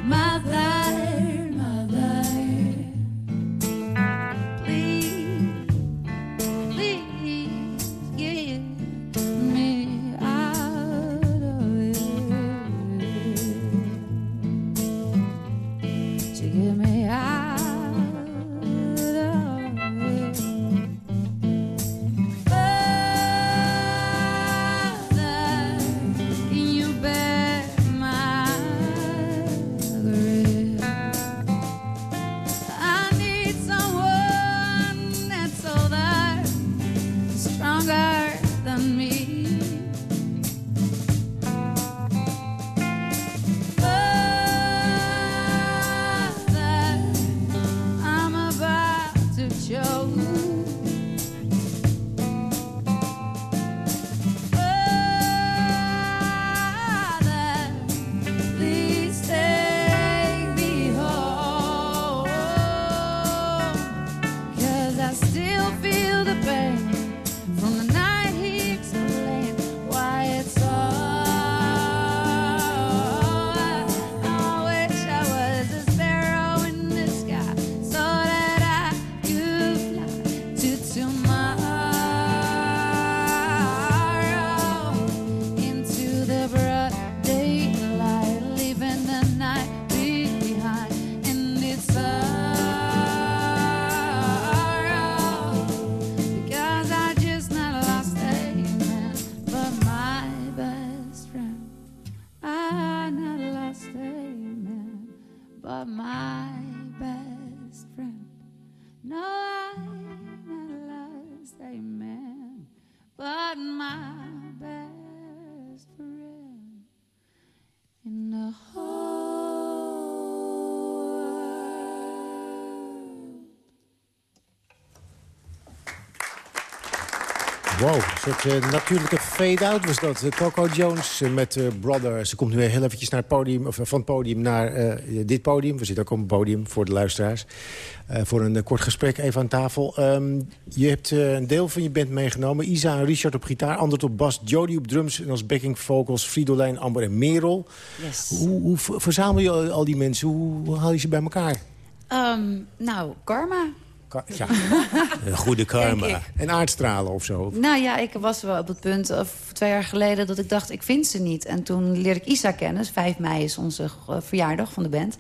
Speaker 16: mother.
Speaker 7: Wow, een soort uh, natuurlijke fade-out was dat. Coco Jones uh, met uh, Brother. Ze komt nu weer heel eventjes naar het podium, of, van het podium naar dit podium. We zitten ook op het podium voor de luisteraars. voor een kort gesprek even aan tafel. Um, je hebt een deel van je band meegenomen. Isa en Richard op gitaar, Andert op bas, Jody op drums... en als backing vocals Fridolijn, Amber en Merel.
Speaker 19: Yes.
Speaker 7: Hoe, hoe verzamel je al die mensen? Hoe, hoe haal je ze bij elkaar?
Speaker 19: Um, nou, karma.
Speaker 7: Ja, goede karma. En aardstralen of zo?
Speaker 19: Nou ja, ik was wel op het punt of twee jaar geleden dat ik dacht, ik vind ze niet. En toen leerde ik Isa kennen. 5 mei is onze eh, verjaardag van de band.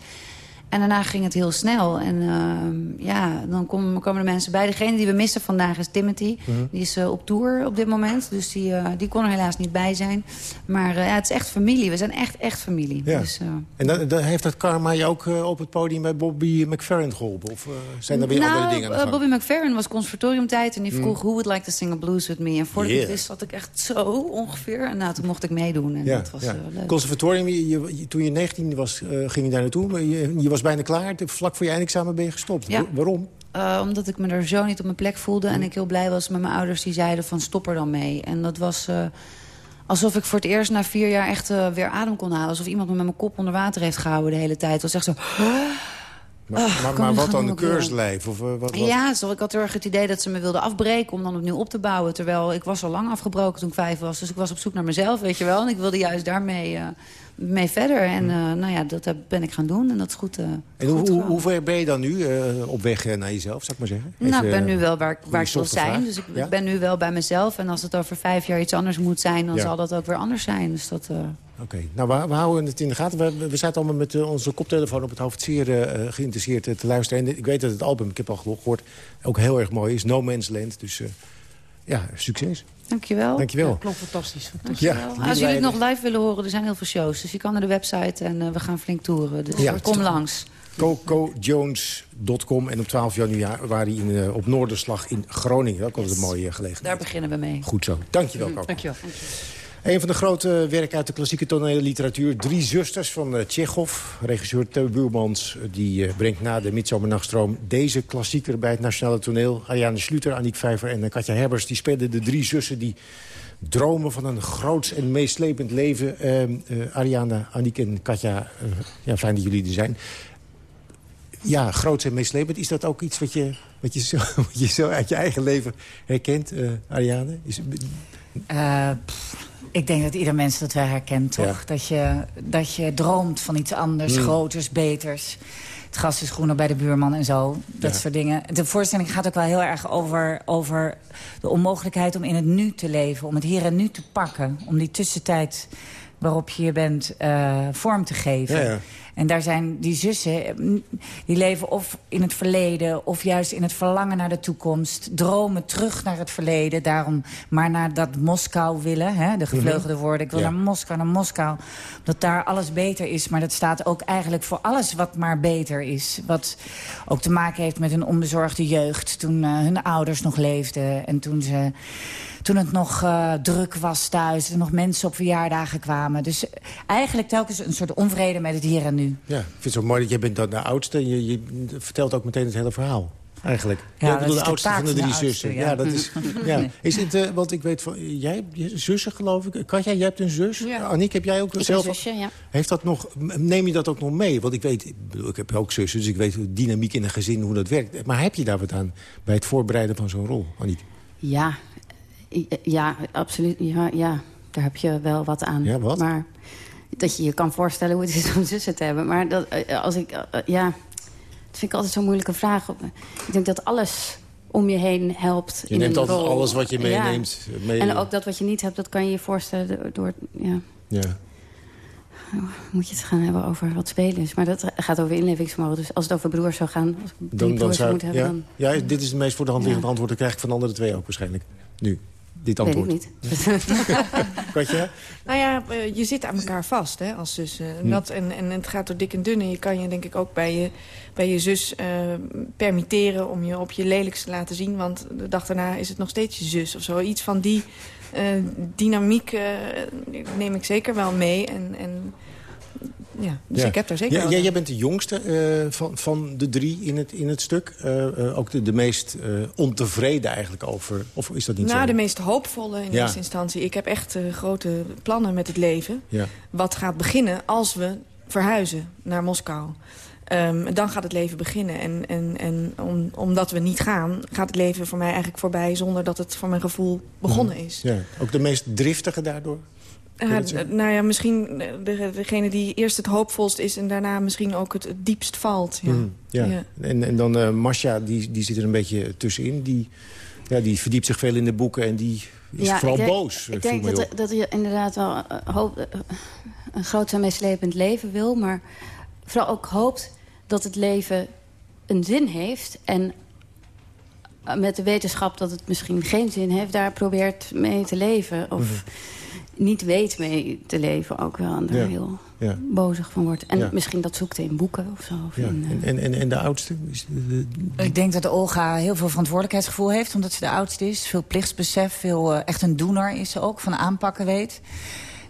Speaker 19: En daarna ging het heel snel. En uh, ja, dan komen, komen de mensen bij. Degene die we missen vandaag is Timothy. Mhm. Die is uh, op tour op dit moment. Dus die, uh, die kon er helaas niet bij zijn. Maar ja, het is echt familie. We zijn echt, echt familie.
Speaker 7: Ja.
Speaker 19: Dus,
Speaker 7: en dan, dan, heeft dat karma je ook op het podium bij Bobby McFerrin geholpen? Of zijn er weer
Speaker 19: nou,
Speaker 7: andere dingen aan
Speaker 19: Bobby McFerrin was conservatoriumtijd. En die vroeg, mm. who would like to sing a blues with me? En yeah. ik wist, zat ik echt zo ongeveer. En nou, toen mocht ik meedoen. En
Speaker 7: ja,
Speaker 19: dat was
Speaker 7: ja.
Speaker 19: leuk.
Speaker 7: Conservatorium, je, je, toen je 19 was, ging je daar naartoe. Je, je was bijna klaar. Vlak voor je eindexamen ben je gestopt.
Speaker 19: Ja.
Speaker 7: Waarom?
Speaker 19: Uh, omdat ik me er zo niet op mijn plek voelde. En ik heel blij was met mijn ouders die zeiden van stop er dan mee. En dat was uh, alsof ik voor het eerst na vier jaar echt uh, weer adem kon halen. Alsof iemand me met mijn kop onder water heeft gehouden de hele tijd. Het was echt zo...
Speaker 7: Maar, oh, maar, maar wat dan, een keurslijf? Of, wat, wat?
Speaker 19: Ja, zo, ik had heel erg het idee dat ze me wilden afbreken... om dan opnieuw op te bouwen. Terwijl ik was al lang afgebroken toen ik vijf was. Dus ik was op zoek naar mezelf, weet je wel. En ik wilde juist daarmee mee verder. En uh, nou ja, dat ben ik gaan doen. En dat is goed.
Speaker 7: En hoe, hoe, hoe, ver ben je dan nu op weg naar jezelf, zou ik maar zeggen?
Speaker 19: Even, nou, ik ben nu wel waar, waar ik wil zijn. Dus ik, ja? ben nu wel bij mezelf. En als het over vijf jaar iets anders moet zijn... dan ja. zal dat ook weer anders zijn. Dus dat...
Speaker 7: Oké, okay. nou we, we, houden het in de gaten. We, we zaten allemaal met onze koptelefoon op het hoofd zeer geïnteresseerd te luisteren. En ik weet dat het album, ik heb al gehoord, ook heel erg mooi is. No Man's Land. Dus ja, succes.
Speaker 19: Dankjewel.
Speaker 7: Dankjewel.
Speaker 13: Ja, klonk fantastisch.
Speaker 19: Dankjewel. Ja, Als jullie het nog live willen horen, er zijn heel veel shows. Dus je kan naar de website en uh, we gaan flink toeren. Dus ja, kom langs.
Speaker 7: CocoJones.com en op 12 januari in, uh, op Noorderslag in Groningen. Dat was yes. een mooie gelegenheid.
Speaker 19: Daar beginnen we mee.
Speaker 7: Goed zo. Dankjewel, Coco.
Speaker 13: Dankjewel.
Speaker 7: Een van de grote werken uit de klassieke toneelliteratuur. Drie zusters van uh. Regisseur Theo Buurmans die, uh, brengt na de Midzomernachtstroom... deze klassieker bij het Nationale Toneel. Ariane Sluter, Aniek Vijver en Katja Herbers... die spelen de drie zussen die dromen van een groots en meeslepend leven. Ariane, Aniek en Katja, ja, fijn dat jullie er zijn. Ja, groots en meeslepend. Is dat ook iets wat je, wat je, zo, wat je zo uit je eigen leven herkent, Ariane? Is,
Speaker 11: ik denk dat ieder mens dat wel herkent, toch? Ja. Dat, je, dat je droomt van iets anders, mm. groters, beters. Het gras is groener bij de buurman en zo. Dat ja. soort dingen. De voorstelling gaat ook wel heel erg over, over de onmogelijkheid om in het nu te leven. Om het hier en nu te pakken. Om die tussentijd waarop je je bent uh, vorm te geven.
Speaker 7: Ja,
Speaker 11: en daar zijn die zussen, die leven of in het verleden... of juist in het verlangen naar de toekomst. Dromen terug naar het verleden. Daarom maar naar dat Moskou willen. Hè, de gevleugelde woorden. Ik wil ja. naar Moskou, naar Moskou. Dat daar alles beter is. Maar dat staat ook eigenlijk voor alles wat maar beter is. Wat ook te maken heeft met een onbezorgde jeugd. Toen uh, hun ouders nog leefden. En toen ze toen het nog uh, druk was thuis. Er nog mensen op verjaardagen kwamen. Dus eigenlijk telkens een soort onvrede met het hier en nu.
Speaker 7: Ja, ik vind het zo mooi dat jij bent dan de oudste. En je, je vertelt ook meteen het hele verhaal. eigenlijk.
Speaker 11: Ja,
Speaker 7: Ja,
Speaker 11: dat
Speaker 7: de
Speaker 11: is de
Speaker 7: oudste
Speaker 11: taak
Speaker 7: van de
Speaker 11: van de
Speaker 7: drie
Speaker 11: oudste,
Speaker 7: zussen.
Speaker 11: ja.
Speaker 7: Ja. dat is, ja. Is het, eh, want ik weet van, jij zussen geloof ik. Katja, jij hebt een zus.
Speaker 12: Ja.
Speaker 7: Aniek, heb jij ook
Speaker 12: Ik
Speaker 7: zelf?
Speaker 12: een zusje, ja.
Speaker 7: Heeft dat nog, neem je dat ook nog mee? Want ik weet, ik, bedoel, ik heb ook zussen, dus ik weet hoe dynamiek in een gezin, hoe dat werkt. Maar heb je daar wat aan bij het voorbereiden van zo'n rol, Aniek?
Speaker 12: Ja, ja, absoluut. Ja, ja, daar heb je wel wat aan.
Speaker 7: Ja, wat?
Speaker 12: Maar dat je je kan voorstellen hoe het is om zussen te hebben. Maar dat, eh, als ik, eh, ja, dat vind ik altijd zo'n moeilijke vraag. Ik denk dat alles om je heen helpt.
Speaker 7: Je
Speaker 12: in
Speaker 7: neemt altijd
Speaker 12: rol.
Speaker 7: alles wat je
Speaker 12: Ja.
Speaker 7: meeneemt. mee.
Speaker 12: En ook dat wat je niet hebt, dat kan je je voorstellen door... ja.
Speaker 7: Ja.
Speaker 12: Moet je het gaan hebben over wat spelen is. Maar dat gaat over inlevingsvermogen. Dus als het over broers zou gaan, als ik
Speaker 7: Dan, dan
Speaker 12: broers
Speaker 7: zou,
Speaker 12: moet hebben...
Speaker 7: ja,
Speaker 12: dan
Speaker 7: ja, dit is het meest voor de hand liggende antwoord. Dat krijg ik van de andere twee ook waarschijnlijk. Nu, dit
Speaker 12: weet ik
Speaker 7: antwoord.
Speaker 12: niet.
Speaker 7: Katja?
Speaker 15: Nou ja, eh, je zit aan elkaar vast hè, als zussen. En,
Speaker 7: Hm.
Speaker 15: dat, en, en het gaat door dik en dun. En je kan je denk ik ook bij je, bij je zus eh, permitteren... om je op je lelijkste te laten zien. Want de dag daarna is het nog steeds je zus of zo. Iets van die eh, dynamiek eh, neem ik zeker wel mee. En, en ja, dus
Speaker 7: Ja.
Speaker 15: ik heb daar zeker
Speaker 7: Ja, jij bent de jongste eh, van, van de drie in het, in het stuk. Eh, eh, ook de, de meest ontevreden eigenlijk over. Of is dat niet
Speaker 15: Nou,
Speaker 7: zo?
Speaker 15: de meest hoopvolle in eerste instantie. Ik heb echt grote plannen met het leven.
Speaker 7: Ja.
Speaker 15: Wat gaat beginnen als we verhuizen naar Moskou. Ehm, dan gaat het leven beginnen. En, en, en om, omdat we niet gaan, gaat het leven voor mij eigenlijk voorbij... zonder dat het voor mijn gevoel begonnen is.
Speaker 7: Ja, ook de meest driftige daardoor?
Speaker 15: Ja, nou ja, misschien eh, de, degene die eerst het hoopvolst is... en daarna misschien ook het, het diepst valt. Ja.
Speaker 7: Mhm, ja.
Speaker 15: Ja.
Speaker 7: En, en dan eh Masha, die, die zit er een beetje tussenin. Die, ja, die verdiept zich veel in de boeken en die is vooral
Speaker 12: ik denk,
Speaker 7: boos. eh,
Speaker 12: Ik denk
Speaker 7: mij
Speaker 12: dat, dat je inderdaad wel eh, hoop, eh, een groot en meeslepend leven wil... maar vooral ook hoopt dat het leven een zin heeft... en eh, met de wetenschap dat het misschien geen zin heeft... daar probeert mee te leven. Of
Speaker 7: Mhm.
Speaker 12: Niet weet mee te leven ook wel. En daar
Speaker 7: Ja.
Speaker 12: heel
Speaker 7: Ja.
Speaker 12: bozig van wordt. En
Speaker 7: Ja.
Speaker 12: misschien dat zoekt in boeken of zo. Of
Speaker 7: Ja.
Speaker 12: in, eh,
Speaker 7: En, en, en de oudste? Is de- de-
Speaker 11: Ik denk dat Olga heel veel verantwoordelijkheidsgevoel heeft... omdat ze de oudste is. Veel plichtsbesef, veel, eh, echt een doener is ze ook. Van aanpakken weet.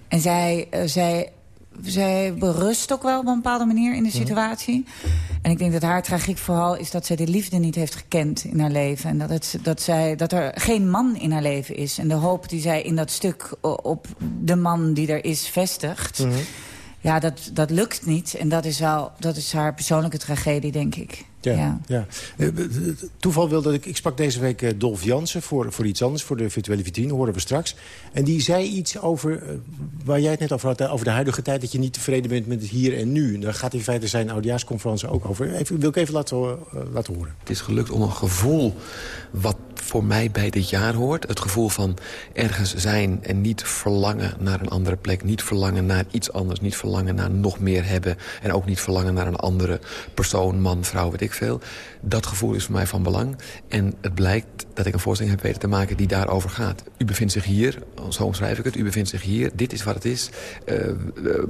Speaker 11: En zij, eh, zij, zij berust ook wel op een bepaalde manier in de situatie. En ik denk dat haar tragiek vooral is dat zij de liefde niet heeft gekend in haar leven. En dat, het, dat, zij, dat er geen man in haar leven is. En de hoop die zij in dat stuk op de man die er is vestigt...
Speaker 7: Mhm.
Speaker 11: Ja, dat, dat lukt niet. En dat is, wel, dat is haar persoonlijke tragedie, denk ik.
Speaker 7: Ja, ja. Eh, Toeval wil dat ik... Ik sprak deze week eh, Dolf Jansen voor, voor iets anders, voor de virtuele vitrine, horen we straks. En die zei iets over, eh, waar jij het net over had, over de huidige tijd... dat je niet tevreden bent met het hier en nu. Daar gaat in feite zijn oudejaarsconferentie ook over. Even, wil ik even laten, laten horen.
Speaker 16: Het is gelukt om een gevoel wat voor mij bij dit jaar hoort. Het gevoel van ergens zijn en niet verlangen naar een andere plek. Niet verlangen naar iets anders. Niet verlangen naar nog meer hebben. En ook niet verlangen naar een andere persoon, man, vrouw, weet ik veel. Dat gevoel is voor mij van belang. En het blijkt dat ik een voorstelling heb weten te maken die daarover gaat. U bevindt zich hier, zo omschrijf ik het. U bevindt zich hier, dit is wat het is. Eh,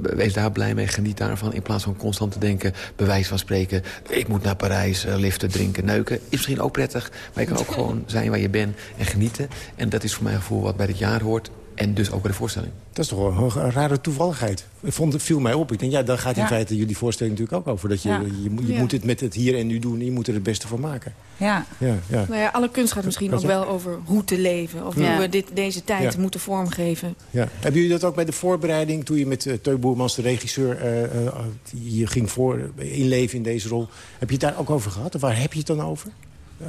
Speaker 16: wees daar blij mee, geniet daarvan. In plaats van constant te denken, bewijs van spreken... ik moet naar Parijs, eh, liften, drinken, neuken. Is misschien ook prettig, maar je kan ook gewoon zijn waar je bent en genieten. En dat is voor mijn gevoel wat bij dit jaar hoort. En dus ook bij de voorstelling.
Speaker 7: Dat is toch wel een, een rare toevalligheid. Ik vond het viel mij op. Ik denk, ja, daar gaat in
Speaker 11: Ja.
Speaker 7: feite jullie voorstelling natuurlijk ook over. Dat je,
Speaker 11: Ja.
Speaker 7: je, moet- je
Speaker 15: Ja.
Speaker 7: moet het met het hier en nu doen. Je moet er het beste van maken.
Speaker 11: Ja.
Speaker 7: Ja, ja.
Speaker 15: Nou ja, alle kunst gaat misschien ook
Speaker 7: je-
Speaker 15: wel over hoe te leven. Of
Speaker 7: Ja.
Speaker 15: hoe we dit, deze tijd
Speaker 7: Ja.
Speaker 15: moeten vormgeven.
Speaker 7: Ja. Hebben jullie dat ook bij de voorbereiding... toen je met uh, Teu Boermans, de regisseur... eh, eh, je ging voor inleven in deze rol... heb je het daar ook over gehad? Of waar heb je het dan over, Eh,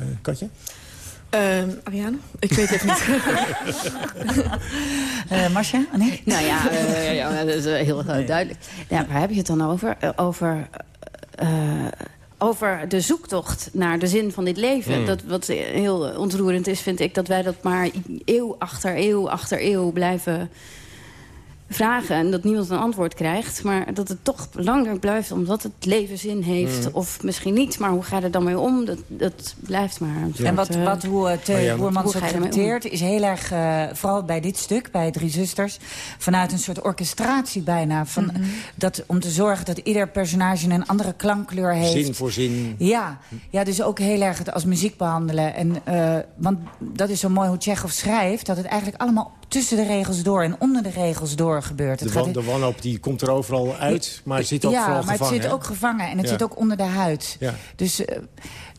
Speaker 15: Ehm, Ariane? Ik weet het niet.
Speaker 11: Eh Marcia? Nee?
Speaker 12: Nou ja, eh, ja dat is eh, heel duidelijk. Ja, waar heb je het dan over? Over, eh, over de zoektocht naar de zin van dit leven.
Speaker 20: Hmm.
Speaker 12: Dat, wat heel ontroerend is, vind ik... dat wij dat maar eeuw achter eeuw achter eeuw blijven vragen... en dat niemand een antwoord krijgt. Maar dat het toch belangrijk blijft omdat het leven zin heeft.
Speaker 11: Hmm.
Speaker 12: Of misschien niet, maar hoe ga je er dan mee om? Dat, dat blijft maar
Speaker 11: En wat,
Speaker 12: eh,
Speaker 11: wat hoe Boermans ook
Speaker 12: je ermee om?
Speaker 11: trakteert... is heel erg, eh, vooral bij dit stuk, bij Drie Zusters... vanuit een soort orchestratie bijna. Van,
Speaker 12: Mhm.
Speaker 11: dat, om te zorgen dat ieder personage een andere klankkleur heeft.
Speaker 7: Zin voor zin.
Speaker 11: Ja, ja, dus ook heel erg het als muziek behandelen. En, eh, want dat is zo mooi hoe Tsjechov schrijft... dat het eigenlijk allemaal tussen de regels door en onder de regels door gebeurt.
Speaker 7: De,
Speaker 11: Het
Speaker 7: wan,
Speaker 11: gaat-
Speaker 7: de wanhoop die komt er overal uit, maar het zit ook
Speaker 11: ja,
Speaker 7: vooral
Speaker 11: maar
Speaker 7: gevangen.
Speaker 11: het zit
Speaker 7: hè?
Speaker 11: ook gevangen en het
Speaker 7: Ja.
Speaker 11: zit ook onder de huid.
Speaker 7: Ja.
Speaker 11: Dus eh,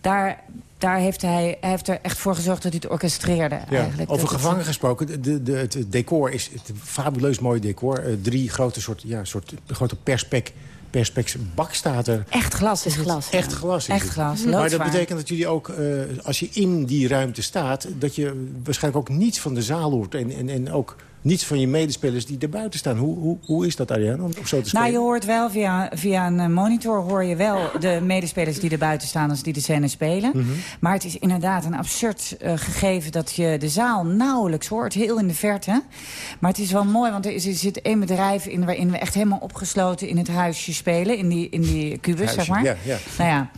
Speaker 11: daar, daar heeft hij, hij heeft er echt voor gezorgd dat hij het orchestreerde. Ja. Eigenlijk.
Speaker 7: Over gevangen gesproken, de, de, het decor is het fabuleus mooi decor. Uh, drie grote soort, ja, soort grote perspec perspex bak staat er.
Speaker 11: Echt glas is glas.
Speaker 7: Echt glas.
Speaker 11: Echt glas.
Speaker 7: Maar dat betekent dat jullie ook, uh, als je in die ruimte staat... dat je waarschijnlijk ook niets van de zaal hoort. En, en, en ook niets van je medespelers die er buiten staan. Hoe, hoe, hoe is dat, Ariane, om zo te
Speaker 11: Nou, je hoort wel via, via een monitor hoor je wel de medespelers die er buiten staan... als die de scène spelen. Mhm. Maar het is inderdaad een absurd uh, gegeven dat je de zaal nauwelijks hoort. Heel in de verte. Maar het is wel mooi, want er, is, er zit één bedrijf in... waarin we echt helemaal opgesloten in het huisje spelen. In die, in die kubus, zeg maar.
Speaker 7: Ja, ja.
Speaker 11: Nou ja,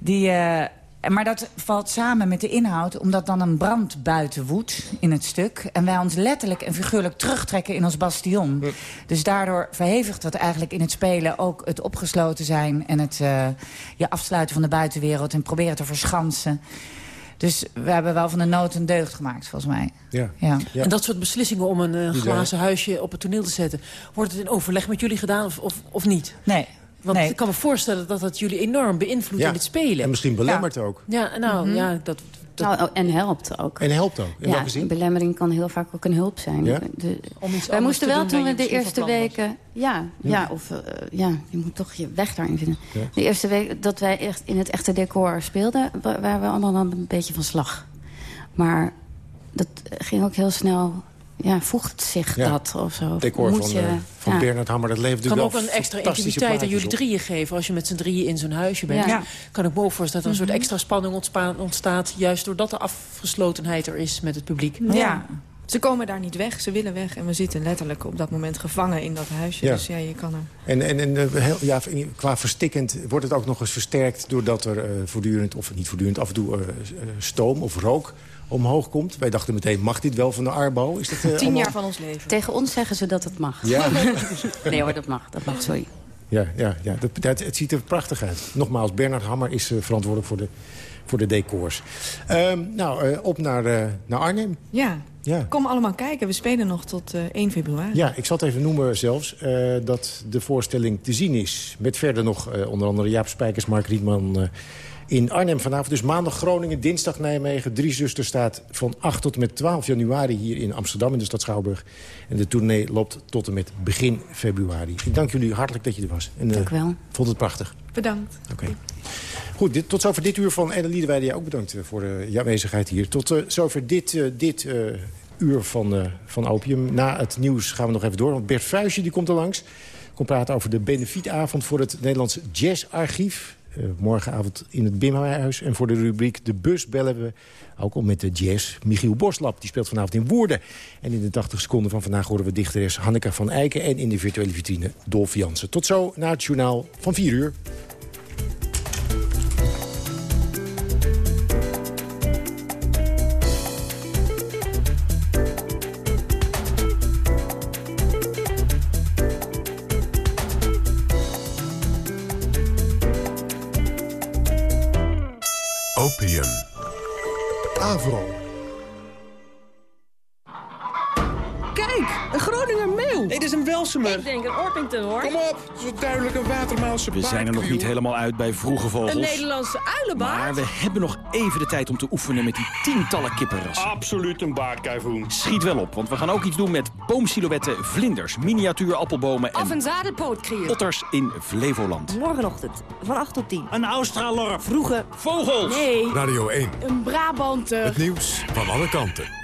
Speaker 11: die... Uh, maar dat valt samen met de inhoud, omdat dan een brand buiten woedt in het stuk. En wij ons letterlijk en figuurlijk terugtrekken in ons bastion. Dus daardoor verhevigt dat eigenlijk in het spelen ook het opgesloten zijn... en het uh, je afsluiten van de buitenwereld en proberen te verschansen. Dus we hebben wel van de nood een deugd gemaakt, volgens mij.
Speaker 7: Ja.
Speaker 11: ja.
Speaker 13: En dat soort beslissingen om een uh, glazen huisje op het toneel te zetten... wordt het in overleg met jullie gedaan of, of, of niet?
Speaker 11: Nee.
Speaker 13: Want ik kan me voorstellen dat dat jullie enorm beïnvloedt in het spelen.
Speaker 7: En misschien belemmert ook.
Speaker 13: Ja, nou,
Speaker 11: Mhm.
Speaker 13: ja, dat...
Speaker 12: Nou, oh, en helpt ook.
Speaker 7: En helpt ook. In
Speaker 12: ja,
Speaker 7: welke zin?
Speaker 12: belemmering kan heel vaak ook een hulp zijn.
Speaker 7: Ja?
Speaker 12: De,
Speaker 13: Om iets
Speaker 12: wij moesten
Speaker 13: te
Speaker 12: wel toen we de eerste weken... Ja, ja. of uh, ja, je moet toch je weg daarin vinden.
Speaker 7: Ja.
Speaker 12: De eerste week dat wij echt in het echte decor speelden... wa- waren we allemaal wel een beetje van slag. Maar dat ging ook heel snel... Ja, voegt zich
Speaker 7: Ja.
Speaker 12: dat of zo?
Speaker 7: decor
Speaker 12: Moet
Speaker 7: van,
Speaker 12: je,
Speaker 7: eh, van
Speaker 12: ja.
Speaker 7: Bernard Hammer. Dat levert
Speaker 13: Het kan
Speaker 7: natuurlijk
Speaker 13: ook een extra intimiteit aan jullie drieën geven. Als je met z'n drieën in zo'n huisje bent.
Speaker 11: Ja.
Speaker 13: Kan ik me ook voorstellen dat er een
Speaker 12: Mhm.
Speaker 13: soort extra spanning ontstaat. Juist doordat de afgeslotenheid er is met het publiek.
Speaker 11: Ja.
Speaker 15: Ze komen daar niet weg, ze willen weg. En we zitten letterlijk op dat moment gevangen in dat huisje.
Speaker 7: Ja.
Speaker 15: Dus ja, je kan er...
Speaker 7: En, en, en eh, heel, ja, qua verstikkend wordt het ook nog eens versterkt... doordat er eh, voortdurend, of niet voortdurend, af en toe eh, stoom of rook omhoog komt. Wij dachten meteen, mag dit wel van de Arbo? Is dat, eh,
Speaker 15: Tien
Speaker 7: allemaal-
Speaker 15: jaar van ons leven.
Speaker 12: Tegen ons zeggen ze dat het mag.
Speaker 7: Ja.
Speaker 12: nee hoor, dat mag. Dat mag, sorry.
Speaker 7: Ja, ja, ja dat, dat- het ziet er prachtig uit. Nogmaals, Bernard Hammer is eh, verantwoordelijk voor de, voor de decors. Ehm, nou, eh, op naar, eh, naar Arnhem.
Speaker 15: Ja,
Speaker 7: Ja.
Speaker 15: kom allemaal kijken. We spelen nog tot eh 1 februari.
Speaker 7: Ja, ik zal het even noemen zelfs, dat de voorstelling te zien is. Met verder nog onder andere Jaap Spijkers, Mark Rietman in Arnhem vanavond. Dus maandag Groningen, dinsdag Nijmegen. Drie Zuster staat van 8 tot en met 12 januari hier in Amsterdam in de stad Schouwburg. En de tournee loopt tot en met begin februari. Ik dank jullie hartelijk dat je er was. En, eh,
Speaker 12: Dank u wel.
Speaker 7: vond het prachtig.
Speaker 15: Bedankt.
Speaker 7: Oké. Goed, dit, tot zover dit uur van Ellen Liederwijde. Jij ook bedankt eh, voor eh, je aanwezigheid hier. Tot eh, zover dit, eh, dit eh, uur van, eh, van Opium. Na het nieuws gaan we nog even door. Want Bert Vuijsje die komt er langs. Komt praten over de benefietavond voor het Nederlands Jazzarchief. Eh, morgenavond in het Bimhuis. En voor de rubriek De Bus bellen we ook al met de jazz. Michiel Boslap, die speelt vanavond in Woerden. En in de 80 seconden van vandaag horen we dichteres Hanneke van Eiken... en in de virtuele vitrine Dolf Jansen. Tot zo na het journaal van 4 uur.
Speaker 21: Ik denk een Orpington, hoor.
Speaker 20: Kom op, het is wel duidelijk een Watermaalse
Speaker 22: We zijn er nog niet helemaal uit bij vroege vogels.
Speaker 21: Een Nederlandse uilenbaard.
Speaker 22: Maar we hebben nog even de tijd om te oefenen met die tientallen kippenrassen.
Speaker 20: Absoluut een baardkuivoen.
Speaker 22: Schiet wel op, want we gaan ook iets doen met boomsilhouetten, vlinders, miniatuur appelbomen
Speaker 21: Of
Speaker 22: en
Speaker 21: een zadenpootkrier.
Speaker 22: otters in Flevoland.
Speaker 21: Morgenochtend, van 8 tot 10.
Speaker 20: Een Australorp.
Speaker 21: Vroege
Speaker 20: Vogels.
Speaker 21: Nee,
Speaker 10: Radio 1.
Speaker 21: een Brabanter.
Speaker 10: Het nieuws van alle kanten.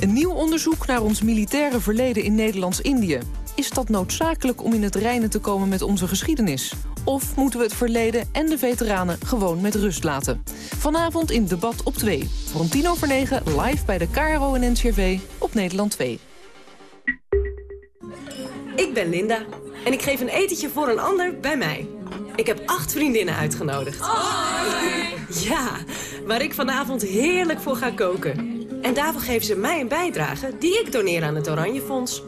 Speaker 23: Een nieuw onderzoek naar ons militaire verleden in Nederlands-Indië. Is dat noodzakelijk om in het reinen te komen met onze geschiedenis? Of moeten we het verleden en de veteranen gewoon met rust laten? Vanavond in Debat op 2. Rond 10 over 9 live bij de KRO en NCRV op Nederland 2.
Speaker 24: Ik ben Linda en ik geef een etentje voor een ander bij mij.
Speaker 25: Ik heb acht vriendinnen uitgenodigd. Ja, waar ik vanavond heerlijk voor ga koken. En daarvoor geven ze mij een bijdrage die ik doneer aan het Oranje Fonds.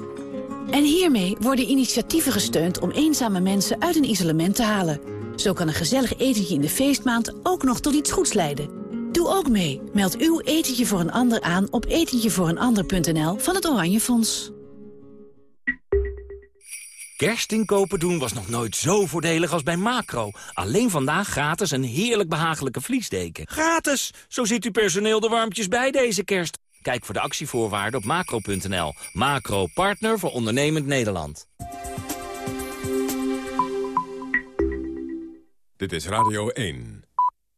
Speaker 26: En hiermee worden initiatieven gesteund om eenzame mensen uit een isolement te halen. Zo kan een gezellig etentje in de feestmaand ook nog tot iets goeds leiden. Doe ook mee. Meld uw etentje voor een ander aan op etentjevooreenander.nl van het Oranje Fonds.
Speaker 27: Kerstinkopen doen was nog nooit zo voordelig als bij Macro. Alleen vandaag gratis een heerlijk behagelijke vliesdeken. Gratis! Zo zit uw personeel de warmtjes bij deze kerst. Kijk voor de actievoorwaarden op macro.nl. Macro, partner voor ondernemend Nederland.
Speaker 10: Dit is Radio 1.